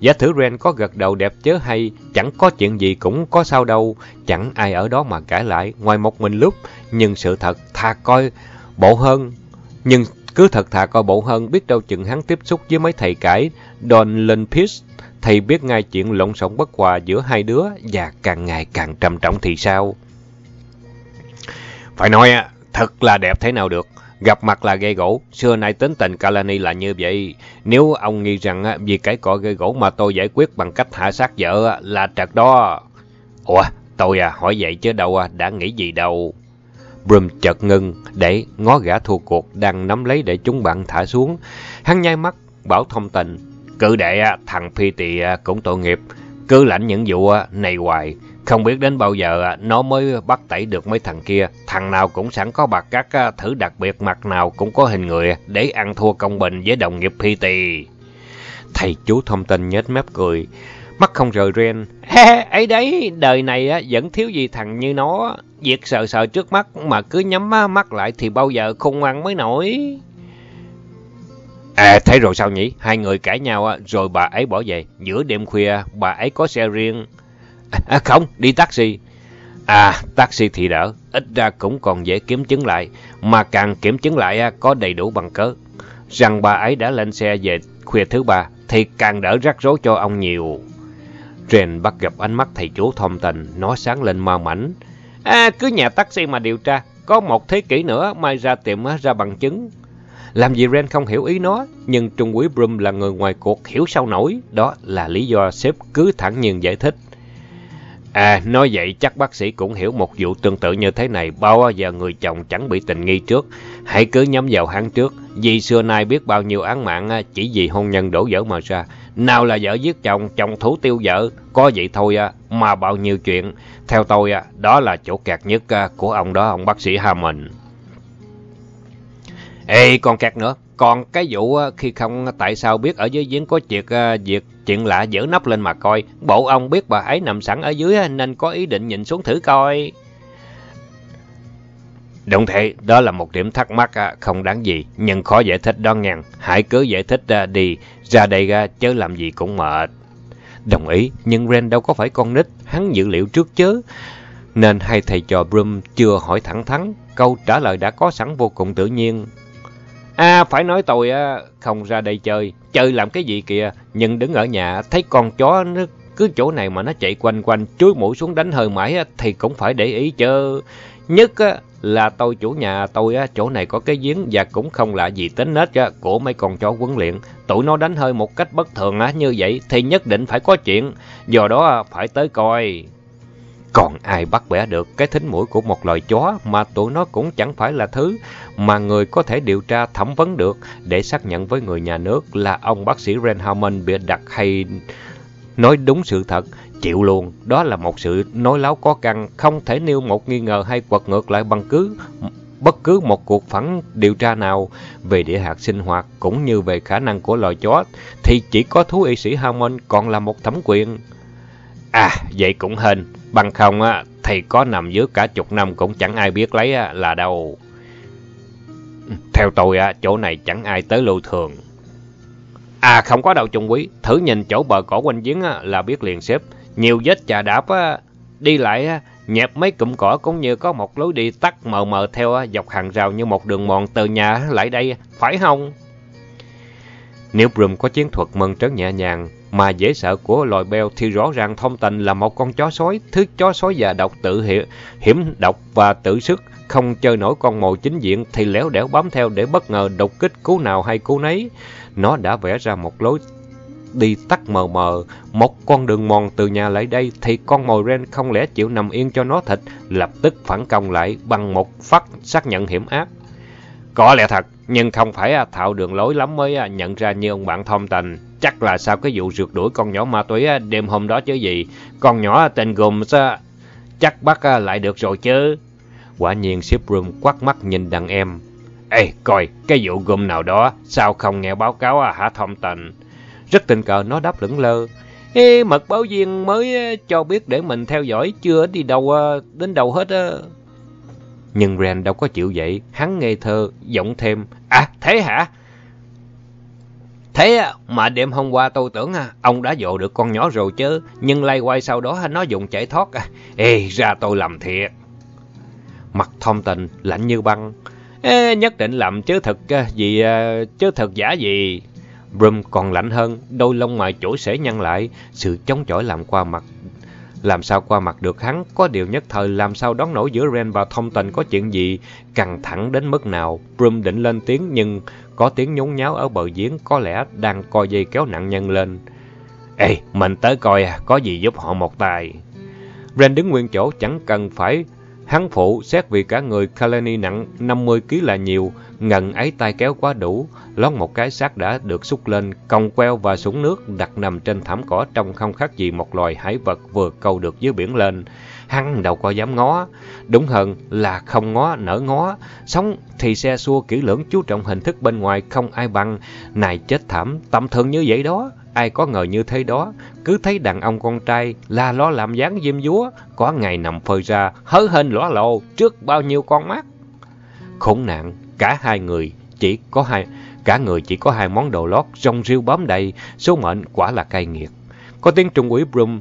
Giả thử Ren có gật đầu đẹp chớ hay, chẳng có chuyện gì cũng có sao đâu, chẳng ai ở đó mà cãi lại, ngoài một mình lúc, nhưng sự thật thà coi bộ hơn. Nhưng cứ thật thà coi bộ hơn, biết đâu chừng hắn tiếp xúc với mấy thầy cãi, Don Lenpis, thầy biết ngay chuyện lộn xộn bất hòa giữa hai đứa, và càng ngày càng trầm trọng thì sao? Phải nói, thật là đẹp thế nào được. Gặp mặt là gây gỗ, xưa nay tính tình Kalani là như vậy. Nếu ông nghi rằng vì cái cọ gây gỗ mà tôi giải quyết bằng cách hạ sát vợ là trật đó. Ủa, tôi à, hỏi vậy chứ đâu à, đã nghĩ gì đâu. Brum chợt ngưng để ngó gã thua cuộc đang nắm lấy để chúng bạn thả xuống. Hắn nhai mắt, bảo thông tình. Cự đệ, thằng Phi tì cũng tội nghiệp. Cứ lãnh những vụ này hoài. Không biết đến bao giờ à, nó mới bắt tẩy được mấy thằng kia. Thằng nào cũng sẵn có bạc cắt, à, thử đặc biệt mặt nào cũng có hình người để ăn thua công bình với đồng nghiệp PT. Thầy chú thông tin nhếch mép cười. Mắt không rời Ren. ấy đấy, đời này à, vẫn thiếu gì thằng như nó. Việc sợ sợ trước mắt mà cứ nhắm mắt lại thì bao giờ không ăn mới nổi. À, thế rồi sao nhỉ? Hai người cãi nhau rồi bà ấy bỏ về. Giữa đêm khuya, bà ấy có xe riêng. À, không, đi taxi. À, taxi thì đỡ, ít ra cũng còn dễ kiểm chứng lại, mà càng kiểm chứng lại à, có đầy đủ bằng cớ. Rằng bà ấy đã lên xe về khuya thứ ba, thì càng đỡ rắc rối cho ông nhiều. Ren bắt gặp ánh mắt thầy chú thông tình, nó sáng lên mau mảnh. À, cứ nhà taxi mà điều tra, có một thế kỷ nữa mai ra tiệm à, ra bằng chứng. Làm gì Ren không hiểu ý nó, nhưng Trung quý Brum là người ngoài cuộc hiểu sao nổi, đó là lý do sếp cứ thẳng nhiên giải thích. À, nói vậy chắc bác sĩ cũng hiểu một vụ tương tự như thế này, bao giờ người chồng chẳng bị tình nghi trước. Hãy cứ nhắm vào hắn trước, vì xưa nay biết bao nhiêu án mạng chỉ vì hôn nhân đổ vỡ mà ra. Nào là vợ giết chồng, chồng thủ tiêu vợ, có vậy thôi mà bao nhiêu chuyện. Theo tôi, đó là chỗ kẹt nhất à, của ông đó, ông bác sĩ Hammond. Ê, còn kẹt nữa, còn cái vụ ờ, khi không ờ, tại sao biết ở dưới giếng có chuyện, ờ, việc chuyện lạ dở nắp lên mà coi. Bộ ông biết bà ấy nằm sẵn ở dưới nên có ý định nhìn xuống thử coi. Đúng thế, đó là một điểm thắc mắc không đáng gì, nhưng khó giải thích đó ngàn. Hãy cứ giải thích đi, ra đây ra chứ làm gì cũng mệt. Đồng ý, nhưng Ren đâu có phải con nít, hắn dự liệu trước chứ. Nên hai thầy trò Brum chưa hỏi thẳng thắn, câu trả lời đã có sẵn vô cùng tự nhiên. À, phải nói tôi á, không ra đây chơi. Chơi làm cái gì kìa, nhưng đứng ở nhà thấy con chó nó cứ chỗ này mà nó chạy quanh quanh, chuối mũi xuống đánh hơi mãi á, thì cũng phải để ý chứ. Nhất á, là tôi chủ nhà tôi á, chỗ này có cái giếng và cũng không lạ gì tính nết á, của mấy con chó huấn luyện. Tụi nó đánh hơi một cách bất thường á, như vậy thì nhất định phải có chuyện, do đó phải tới coi. Còn ai bắt bẻ được cái thính mũi của một loài chó mà tụi nó cũng chẳng phải là thứ mà người có thể điều tra thẩm vấn được để xác nhận với người nhà nước là ông bác sĩ Ren Harmon bị đặt hay nói đúng sự thật, chịu luôn. Đó là một sự nói láo có căn, không thể nêu một nghi ngờ hay quật ngược lại bằng cứ bất cứ một cuộc phản điều tra nào về địa hạt sinh hoạt cũng như về khả năng của loài chó thì chỉ có thú y sĩ Harmon còn là một thẩm quyền. À, vậy cũng hên. Bằng không á, thì có nằm dưới cả chục năm cũng chẳng ai biết lấy á, là đâu. Theo tôi á, chỗ này chẳng ai tới lưu thường. À không có đâu trung quý, thử nhìn chỗ bờ cỏ quanh giếng á, là biết liền xếp. Nhiều vết chà đạp á, đi lại á, nhẹp mấy cụm cỏ cũng như có một lối đi tắt mờ mờ theo á, dọc hàng rào như một đường mòn từ nhà lại đây, phải không? Nếu Brum có chiến thuật mơn trớn nhẹ nhàng mà dễ sợ của loài beo thì rõ ràng thông tình là một con chó sói, thứ chó sói già độc tự hiểm, hiểm độc và tự sức, không chơi nổi con mồi chính diện thì léo đẻo bám theo để bất ngờ đột kích cú nào hay cú nấy. Nó đã vẽ ra một lối đi tắt mờ mờ, một con đường mòn từ nhà lại đây thì con mồi Ren không lẽ chịu nằm yên cho nó thịt, lập tức phản công lại bằng một phát xác nhận hiểm ác. Có lẽ thật, nhưng không phải à, thạo đường lối lắm mới à, nhận ra như ông bạn thông tình. Chắc là sau cái vụ rượt đuổi con nhỏ ma túy à, đêm hôm đó chứ gì. Con nhỏ tên gồm chắc bắt lại được rồi chứ. Quả nhiên ship room quát mắt nhìn đàn em. Ê, coi, cái vụ gồm nào đó, sao không nghe báo cáo à, hả thông tình? Rất tình cờ nó đáp lửng lơ. Ê, mật báo viên mới cho biết để mình theo dõi, chưa đi đâu đến đâu hết á. Nhưng Ren đâu có chịu vậy, hắn ngây thơ, giọng thêm, À, thế hả? Thế mà đêm hôm qua tôi tưởng ông đã dộ được con nhỏ rồi chứ, nhưng lay quay sau đó nó dùng chạy thoát. Ê, ra tôi làm thiệt. Mặt thông tình, lạnh như băng. Ê, nhất định làm chứ thật gì, à, chứ thật giả gì. Brum còn lạnh hơn, đôi lông mày chỗ sẽ nhăn lại, sự chống chọi làm qua mặt làm sao qua mặt được hắn, có điều nhất thời làm sao đón nổi giữa Ren và thông tình có chuyện gì, căng thẳng đến mức nào. Brum định lên tiếng nhưng có tiếng nhốn nháo ở bờ giếng có lẽ đang coi dây kéo nạn nhân lên. Ê, mình tới coi à, có gì giúp họ một tài. Ren đứng nguyên chỗ chẳng cần phải hắn phụ xét vì cả người Kalani nặng 50kg là nhiều, ngần ấy tay kéo quá đủ, lót một cái xác đã được xúc lên, cong queo và súng nước đặt nằm trên thảm cỏ trông không khác gì một loài hải vật vừa câu được dưới biển lên. Hắn đâu có dám ngó, đúng hơn là không ngó nở ngó, sống thì xe xua kỹ lưỡng chú trọng hình thức bên ngoài không ai bằng, này chết thảm, tầm thường như vậy đó. Ai có ngờ như thế đó, cứ thấy đàn ông con trai la lo làm dáng diêm dúa, có ngày nằm phơi ra, hớ hên lõa lộ trước bao nhiêu con mắt. Khốn nạn, cả hai người chỉ có hai cả người chỉ có hai món đồ lót rong rêu bám đầy, số mệnh quả là cay nghiệt. Có tiếng trung úy Brum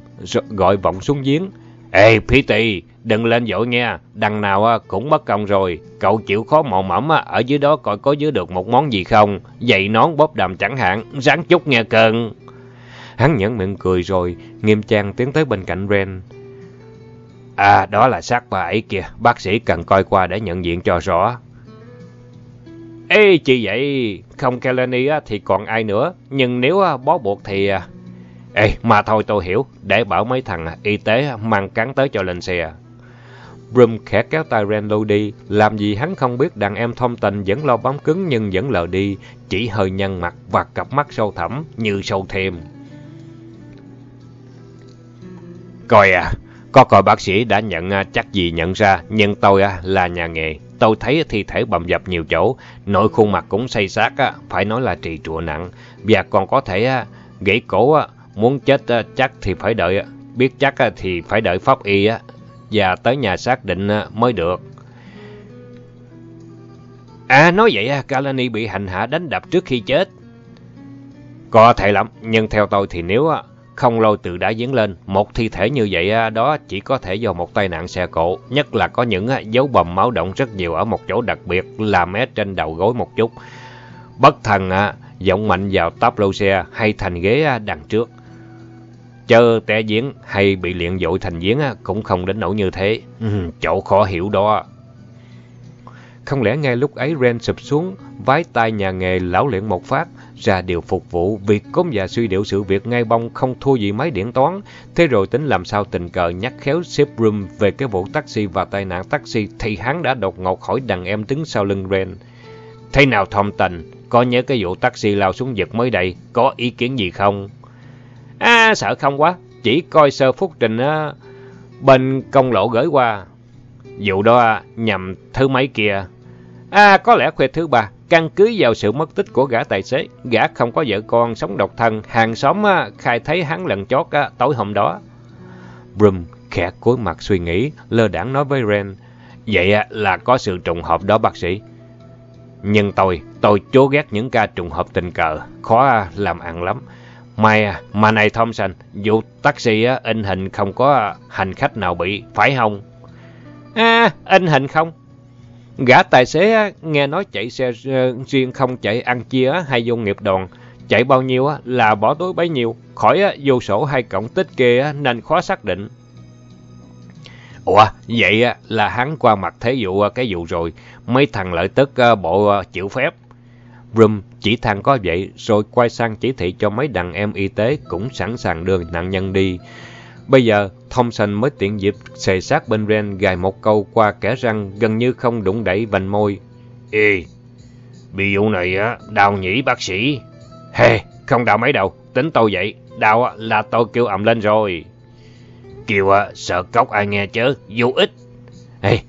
gọi vọng xuống giếng. Ê, Petey, đừng lên dội nha, đằng nào à, cũng mất công rồi. Cậu chịu khó mò mẫm à, ở dưới đó coi có giữ được một món gì không. Dậy nón bóp đầm chẳng hạn, ráng chút nghe cơn. Hắn nhẫn miệng cười rồi, nghiêm trang tiến tới bên cạnh Ren. À, đó là xác bà ấy kìa, bác sĩ cần coi qua để nhận diện cho rõ. Ê, chị vậy, không Kelly thì còn ai nữa, nhưng nếu bó buộc thì... À, Ê, mà thôi tôi hiểu, để bảo mấy thằng à, y tế mang cắn tới cho lên xe. Brum khẽ kéo tay Ren lôi đi, làm gì hắn không biết đàn em thông tình vẫn lo bám cứng nhưng vẫn lờ đi, chỉ hơi nhăn mặt và cặp mắt sâu thẳm như sâu thêm. Coi à, có coi bác sĩ đã nhận à, chắc gì nhận ra, nhưng tôi à, là nhà nghề. Tôi thấy thi thể bầm dập nhiều chỗ, nội khuôn mặt cũng xây xác, à, phải nói là trì trụa nặng. Và còn có thể à, gãy cổ, muốn chết chắc thì phải đợi, biết chắc thì phải đợi pháp y và tới nhà xác định mới được. À, nói vậy Kalani bị hành hạ đánh đập trước khi chết. Có thể lắm, nhưng theo tôi thì nếu không lâu từ đã dán lên, một thi thể như vậy đó chỉ có thể do một tai nạn xe cộ, nhất là có những dấu bầm máu động rất nhiều ở một chỗ đặc biệt là mé trên đầu gối một chút. Bất thần giọng mạnh vào táp lô xe hay thành ghế đằng trước. Chờ té giếng hay bị liện dội thành giếng cũng không đến nỗi như thế. Ừ, chỗ khó hiểu đó. Không lẽ ngay lúc ấy Ren sụp xuống, vái tay nhà nghề lão luyện một phát, ra điều phục vụ, việc cốm và suy điệu sự việc ngay bông không thua gì máy điện toán. Thế rồi tính làm sao tình cờ nhắc khéo xếp room về cái vụ taxi và tai nạn taxi thì hắn đã đột ngột hỏi đàn em đứng sau lưng Ren. Thế nào thông tình? Có nhớ cái vụ taxi lao xuống giật mới đây, có ý kiến gì không? À, sợ không quá, chỉ coi sơ phút trình á, bên công lộ gửi qua. Vụ đó nhằm thứ mấy kia. À, có lẽ khuya thứ ba, Căn cứ vào sự mất tích của gã tài xế, gã không có vợ con, sống độc thân, hàng xóm khai thấy hắn lần chót tối hôm đó. Brum khẽ cúi mặt suy nghĩ, lơ đảng nói với Ren, vậy là có sự trùng hợp đó bác sĩ. Nhưng tôi, tôi chố ghét những ca trùng hợp tình cờ, khó làm ăn lắm. May mà này Thompson, vụ taxi in hình không có hành khách nào bị, phải không? À, in hình không? Gã tài xế nghe nói chạy xe ờ, riêng không chạy ăn chia hay vô nghiệp đoàn, chạy bao nhiêu là bỏ túi bấy nhiêu, khỏi vô sổ hay cộng tích kia nên khó xác định. Ủa, vậy là hắn qua mặt thế vụ cái vụ rồi, mấy thằng lợi tức bộ chịu phép. Brum chỉ thằng có vậy rồi quay sang chỉ thị cho mấy đàn em y tế cũng sẵn sàng đưa nạn nhân đi. Bây giờ, Thompson mới tiện dịp xề sát bên Ren gài một câu qua kẻ răng gần như không đụng đẩy vành môi. Ê, bị vụ này á, đau nhỉ bác sĩ. Hề, không đau mấy đâu, tính tôi vậy, đau là tôi kêu ầm lên rồi. Kêu sợ cốc ai nghe chứ, vô ích. Ê,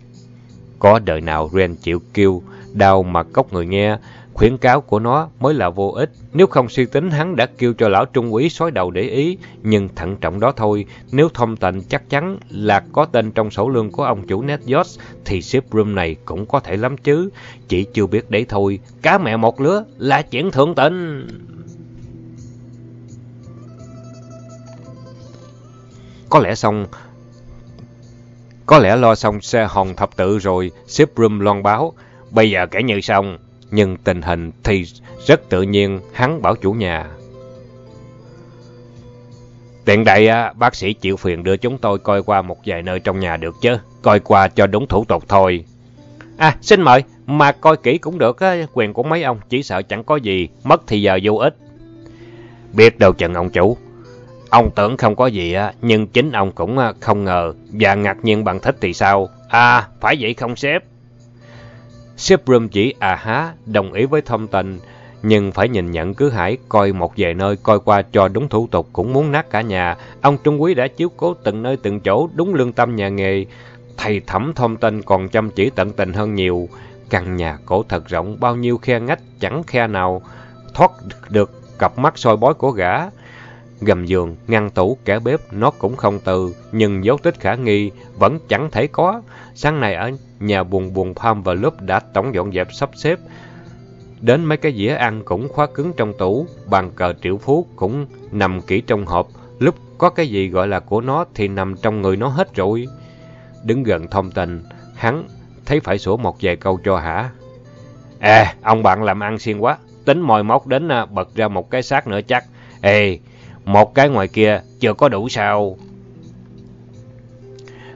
có đời nào Ren chịu kêu đau mà cốc người nghe, Khuyến cáo của nó mới là vô ích, nếu không suy tính hắn đã kêu cho lão trung úy sói đầu để ý, nhưng thận trọng đó thôi, nếu thông tệnh chắc chắn là có tên trong sổ lương của ông chủ NetJots thì ship room này cũng có thể lắm chứ, chỉ chưa biết đấy thôi, cá mẹ một lứa là chuyện thượng tịnh. Có lẽ xong. Có lẽ lo xong xe hòn thập tự rồi, ship room loan báo, bây giờ kể như xong nhưng tình hình thì rất tự nhiên hắn bảo chủ nhà. Tiện đây à, bác sĩ chịu phiền đưa chúng tôi coi qua một vài nơi trong nhà được chứ, coi qua cho đúng thủ tục thôi. À, xin mời, mà coi kỹ cũng được, quyền của mấy ông, chỉ sợ chẳng có gì, mất thì giờ vô ích. Biết đâu chừng ông chủ. Ông tưởng không có gì, nhưng chính ông cũng à, không ngờ, và ngạc nhiên bằng thích thì sao? À, phải vậy không sếp? Sếp Brum chỉ à há, đồng ý với thông tin, nhưng phải nhìn nhận cứ hải coi một vài nơi coi qua cho đúng thủ tục cũng muốn nát cả nhà. Ông Trung Quý đã chiếu cố từng nơi từng chỗ đúng lương tâm nhà nghề. Thầy thẩm thông tin còn chăm chỉ tận tình hơn nhiều. Căn nhà cổ thật rộng, bao nhiêu khe ngách, chẳng khe nào thoát được cặp mắt soi bói của gã. Gầm giường, ngăn tủ, kẻ bếp, nó cũng không từ, nhưng dấu tích khả nghi vẫn chẳng thể có. Sáng nay ở nhà buồn buồn Palm và Lúc đã tổng dọn dẹp sắp xếp. Đến mấy cái dĩa ăn cũng khóa cứng trong tủ, bàn cờ triệu phú cũng nằm kỹ trong hộp. Lúc có cái gì gọi là của nó thì nằm trong người nó hết rồi. Đứng gần thông tình, hắn thấy phải sủa một vài câu cho hả. À, ông bạn làm ăn xiên quá, tính mồi móc đến à, bật ra một cái xác nữa chắc. Ê, một cái ngoài kia chưa có đủ sao?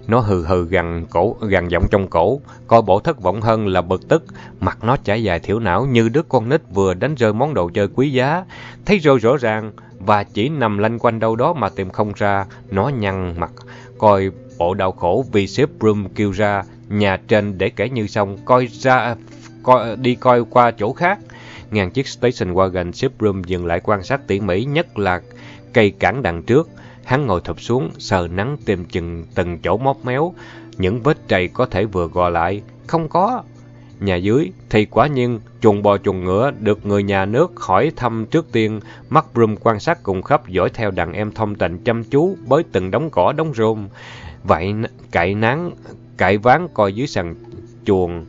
Nó hừ hừ gằn cổ, gằn giọng trong cổ, coi bộ thất vọng hơn là bực tức, mặt nó chảy dài thiểu não như đứa con nít vừa đánh rơi món đồ chơi quý giá. Thấy rồi rõ ràng, và chỉ nằm lanh quanh đâu đó mà tìm không ra, nó nhăn mặt, coi bộ đau khổ vì sếp Broom kêu ra, nhà trên để kể như xong, coi ra, coi, đi coi qua chỗ khác. Ngàn chiếc station wagon sếp Broom dừng lại quan sát tỉ mỉ, nhất là cây cản đằng trước. Hắn ngồi thụp xuống, sờ nắng tìm chừng từng chỗ móp méo, những vết trầy có thể vừa gò lại. Không có. Nhà dưới thì quả nhiên chuồng bò chuồng ngựa được người nhà nước hỏi thăm trước tiên, mắt Brum quan sát cùng khắp dõi theo đàn em thông tình chăm chú với từng đống cỏ đống rôm. Vậy cậy nắng, cậy ván coi dưới sàn chuồng,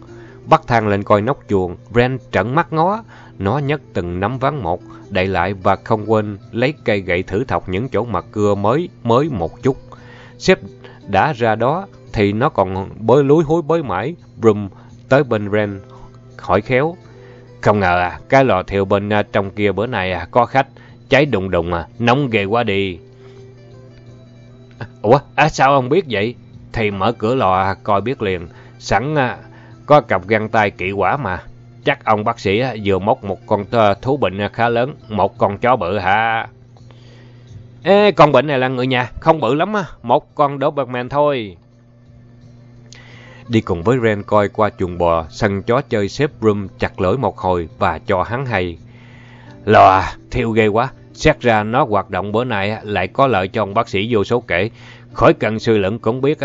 bắt thang lên coi nóc chuồng, Brent trận mắt ngó, nó nhấc từng nắm ván một, đậy lại và không quên lấy cây gậy thử thọc những chỗ mặt cưa mới mới một chút. xếp đã ra đó thì nó còn bới lúi hối bới mãi, brum tới bên Ren hỏi khéo. Không ngờ à, cái lò thiêu bên à, trong kia bữa nay à, có khách, cháy đùng đùng à, nóng ghê quá đi. Ủa, à, sao ông biết vậy? Thì mở cửa lò à, coi biết liền, sẵn à, có cặp găng tay kỵ quả mà. Chắc ông bác sĩ vừa móc một con ờ, thú bệnh ờ, khá lớn, một con chó bự hả? Ê, con bệnh này là người nhà, không bự lắm á, một con Doberman thôi. Đi cùng với Ren coi qua chuồng bò, sân chó chơi xếp room chặt lưỡi một hồi và cho hắn hay. Lò à, thiêu ghê quá, xét ra nó hoạt động bữa nay lại có lợi cho ông bác sĩ vô số kể. Khỏi cần suy luận cũng biết,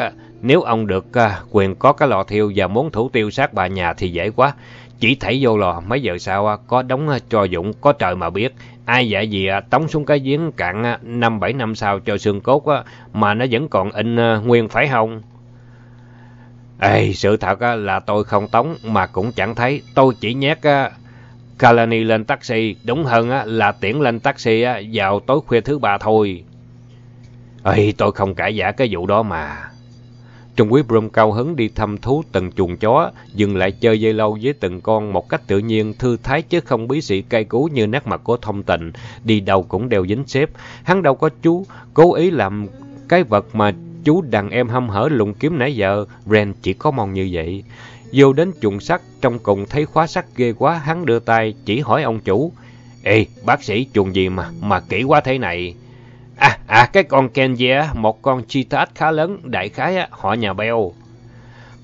nếu ông được ờ, quyền có cái lò thiêu và muốn thủ tiêu sát bà nhà thì dễ quá. Chỉ thảy vô lò mấy giờ sau à, có đóng cho à, Dũng có trời mà biết. Ai dạ gì à, tống xuống cái giếng cạn năm bảy năm sau cho xương cốt mà nó vẫn còn in nguyên phải không? Ê, sự thật là tôi không tống mà cũng chẳng thấy. Tôi chỉ nhét Kalani lên taxi, đúng hơn là tiễn lên taxi vào tối khuya thứ ba thôi. Ê, tôi không cãi giả cái vụ đó mà. Trung quý Brum cao hứng đi thăm thú từng chuồng chó, dừng lại chơi dây lâu với từng con một cách tự nhiên, thư thái chứ không bí sĩ cay cú như nét mặt của thông tịnh. đi đâu cũng đều dính xếp. Hắn đâu có chú, cố ý làm cái vật mà chú đàn em hâm hở lùng kiếm nãy giờ, Ren chỉ có mong như vậy. Vô đến chuồng sắt, trong cùng thấy khóa sắt ghê quá, hắn đưa tay chỉ hỏi ông chủ. Ê, bác sĩ chuồng gì mà, mà kỹ quá thế này? À, à, cái con Kenya, một con cheetah khá lớn, đại khái họ nhà beo.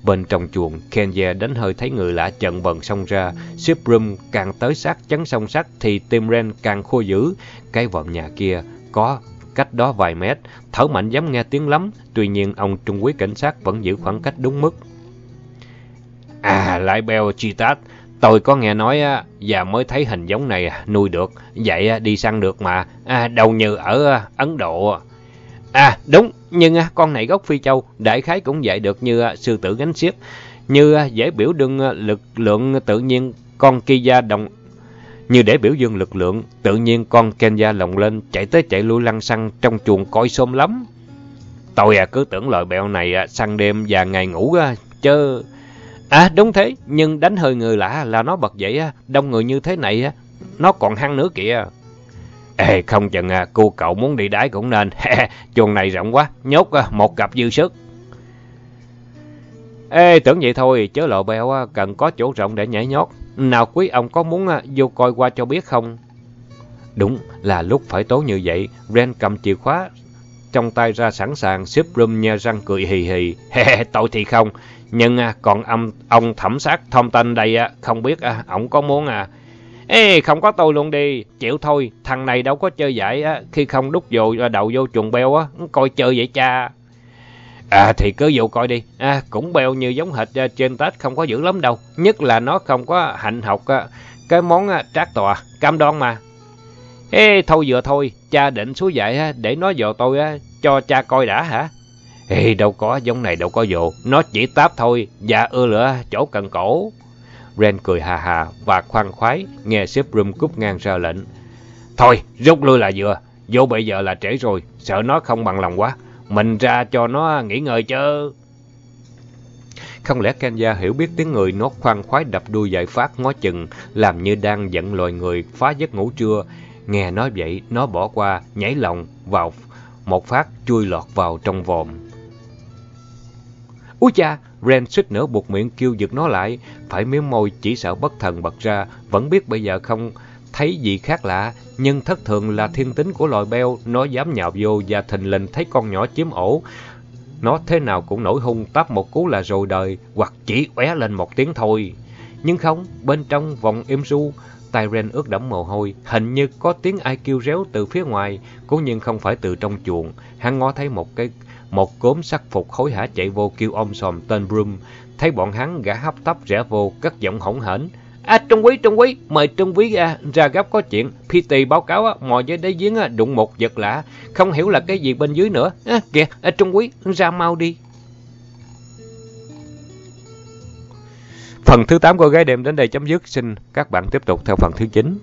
Bên trong chuồng, Kenya đánh hơi thấy người lạ chận bần xông ra. Shiprum càng tới sát chấn song sắt thì tim Ren càng khô dữ. Cái vợn nhà kia có cách đó vài mét, thở mạnh dám nghe tiếng lắm. Tuy nhiên, ông trung quý cảnh sát vẫn giữ khoảng cách đúng mức. À, lại beo cheetah. Tôi có nghe nói và mới thấy hình giống này à, nuôi được, vậy đi săn được mà, à, đâu như ở à, Ấn Độ. À đúng, nhưng à, con này gốc Phi Châu, đại khái cũng dạy được như sư tử gánh xiếc, như dễ biểu đương lực lượng tự nhiên con Kia đồng như để biểu dương lực lượng, tự nhiên con Kenya lồng lên, chạy tới chạy lui lăn xăng trong chuồng coi xôm lắm. Tôi à, cứ tưởng lời bèo này săn đêm và ngày ngủ chứ À đúng thế, nhưng đánh hơi người lạ là nó bật dậy, đông người như thế này, nó còn hăng nữa kìa. Ê, không chừng à, cô cậu muốn đi đái cũng nên, chuồng này rộng quá, nhốt à, một cặp dư sức. Ê, tưởng vậy thôi, chớ lộ bèo cần có chỗ rộng để nhảy nhót. Nào quý ông có muốn à, vô coi qua cho biết không? Đúng là lúc phải tố như vậy, Ren cầm chìa khóa trong tay ra sẵn sàng, xếp rum nha răng cười hì hì. Hè, tội thì không, nhưng à, còn ông, ông thẩm sát thông tin đây à, không biết à, ông có muốn à. Ê, không có tôi luôn đi, chịu thôi, thằng này đâu có chơi giải á, khi không đút vô à, đầu vô chuồng beo á, coi chơi vậy cha. À thì cứ vô coi đi, à, cũng beo như giống hệt à, trên Tết không có dữ lắm đâu, nhất là nó không có hạnh học cái món à, trác tòa, cam đoan mà. Ê, thôi vừa thôi, cha định xuống dạy để nó vào tôi cho cha coi đã hả? Ê, đâu có, giống này đâu có dồ, nó chỉ táp thôi, dạ ưa lửa chỗ cần cổ. Ren cười hà hà và khoan khoái, nghe sếp room cúp ngang ra lệnh. Thôi, rút lui là vừa, vô bây giờ là trễ rồi, sợ nó không bằng lòng quá. Mình ra cho nó nghỉ ngơi chứ. Không lẽ Kenya hiểu biết tiếng người nó khoan khoái đập đuôi giải phát ngó chừng, làm như đang giận loài người phá giấc ngủ trưa. Nghe nói vậy, nó bỏ qua, nhảy lòng vào một phát chui lọt vào trong vòm. Úi cha! Ren suýt nữa buộc miệng kêu giật nó lại, phải miếng môi chỉ sợ bất thần bật ra, vẫn biết bây giờ không thấy gì khác lạ, nhưng thất thường là thiên tính của loài beo, nó dám nhào vô và thình lình thấy con nhỏ chiếm ổ. Nó thế nào cũng nổi hung táp một cú là rồi đời, hoặc chỉ óe lên một tiếng thôi. Nhưng không, bên trong vòng im ru, tay Ren ướt đẫm mồ hôi, hình như có tiếng ai kêu réo từ phía ngoài, cố nhiên không phải từ trong chuồng. Hắn ngó thấy một cái một cốm sắc phục hối hả chạy vô kêu ông sòm tên Broom. Thấy bọn hắn gã hấp tấp rẽ vô, cất giọng hỗn hển. À, Trung Quý, Trung Quý, mời Trung Quý ra, ra gấp có chuyện. PT báo cáo á, mò dưới đáy giếng á, đụng một vật lạ, không hiểu là cái gì bên dưới nữa. À, kìa, à, Trung Quý, ra mau đi. Phần thứ 8 của gái đêm đến đây chấm dứt. Xin các bạn tiếp tục theo phần thứ 9.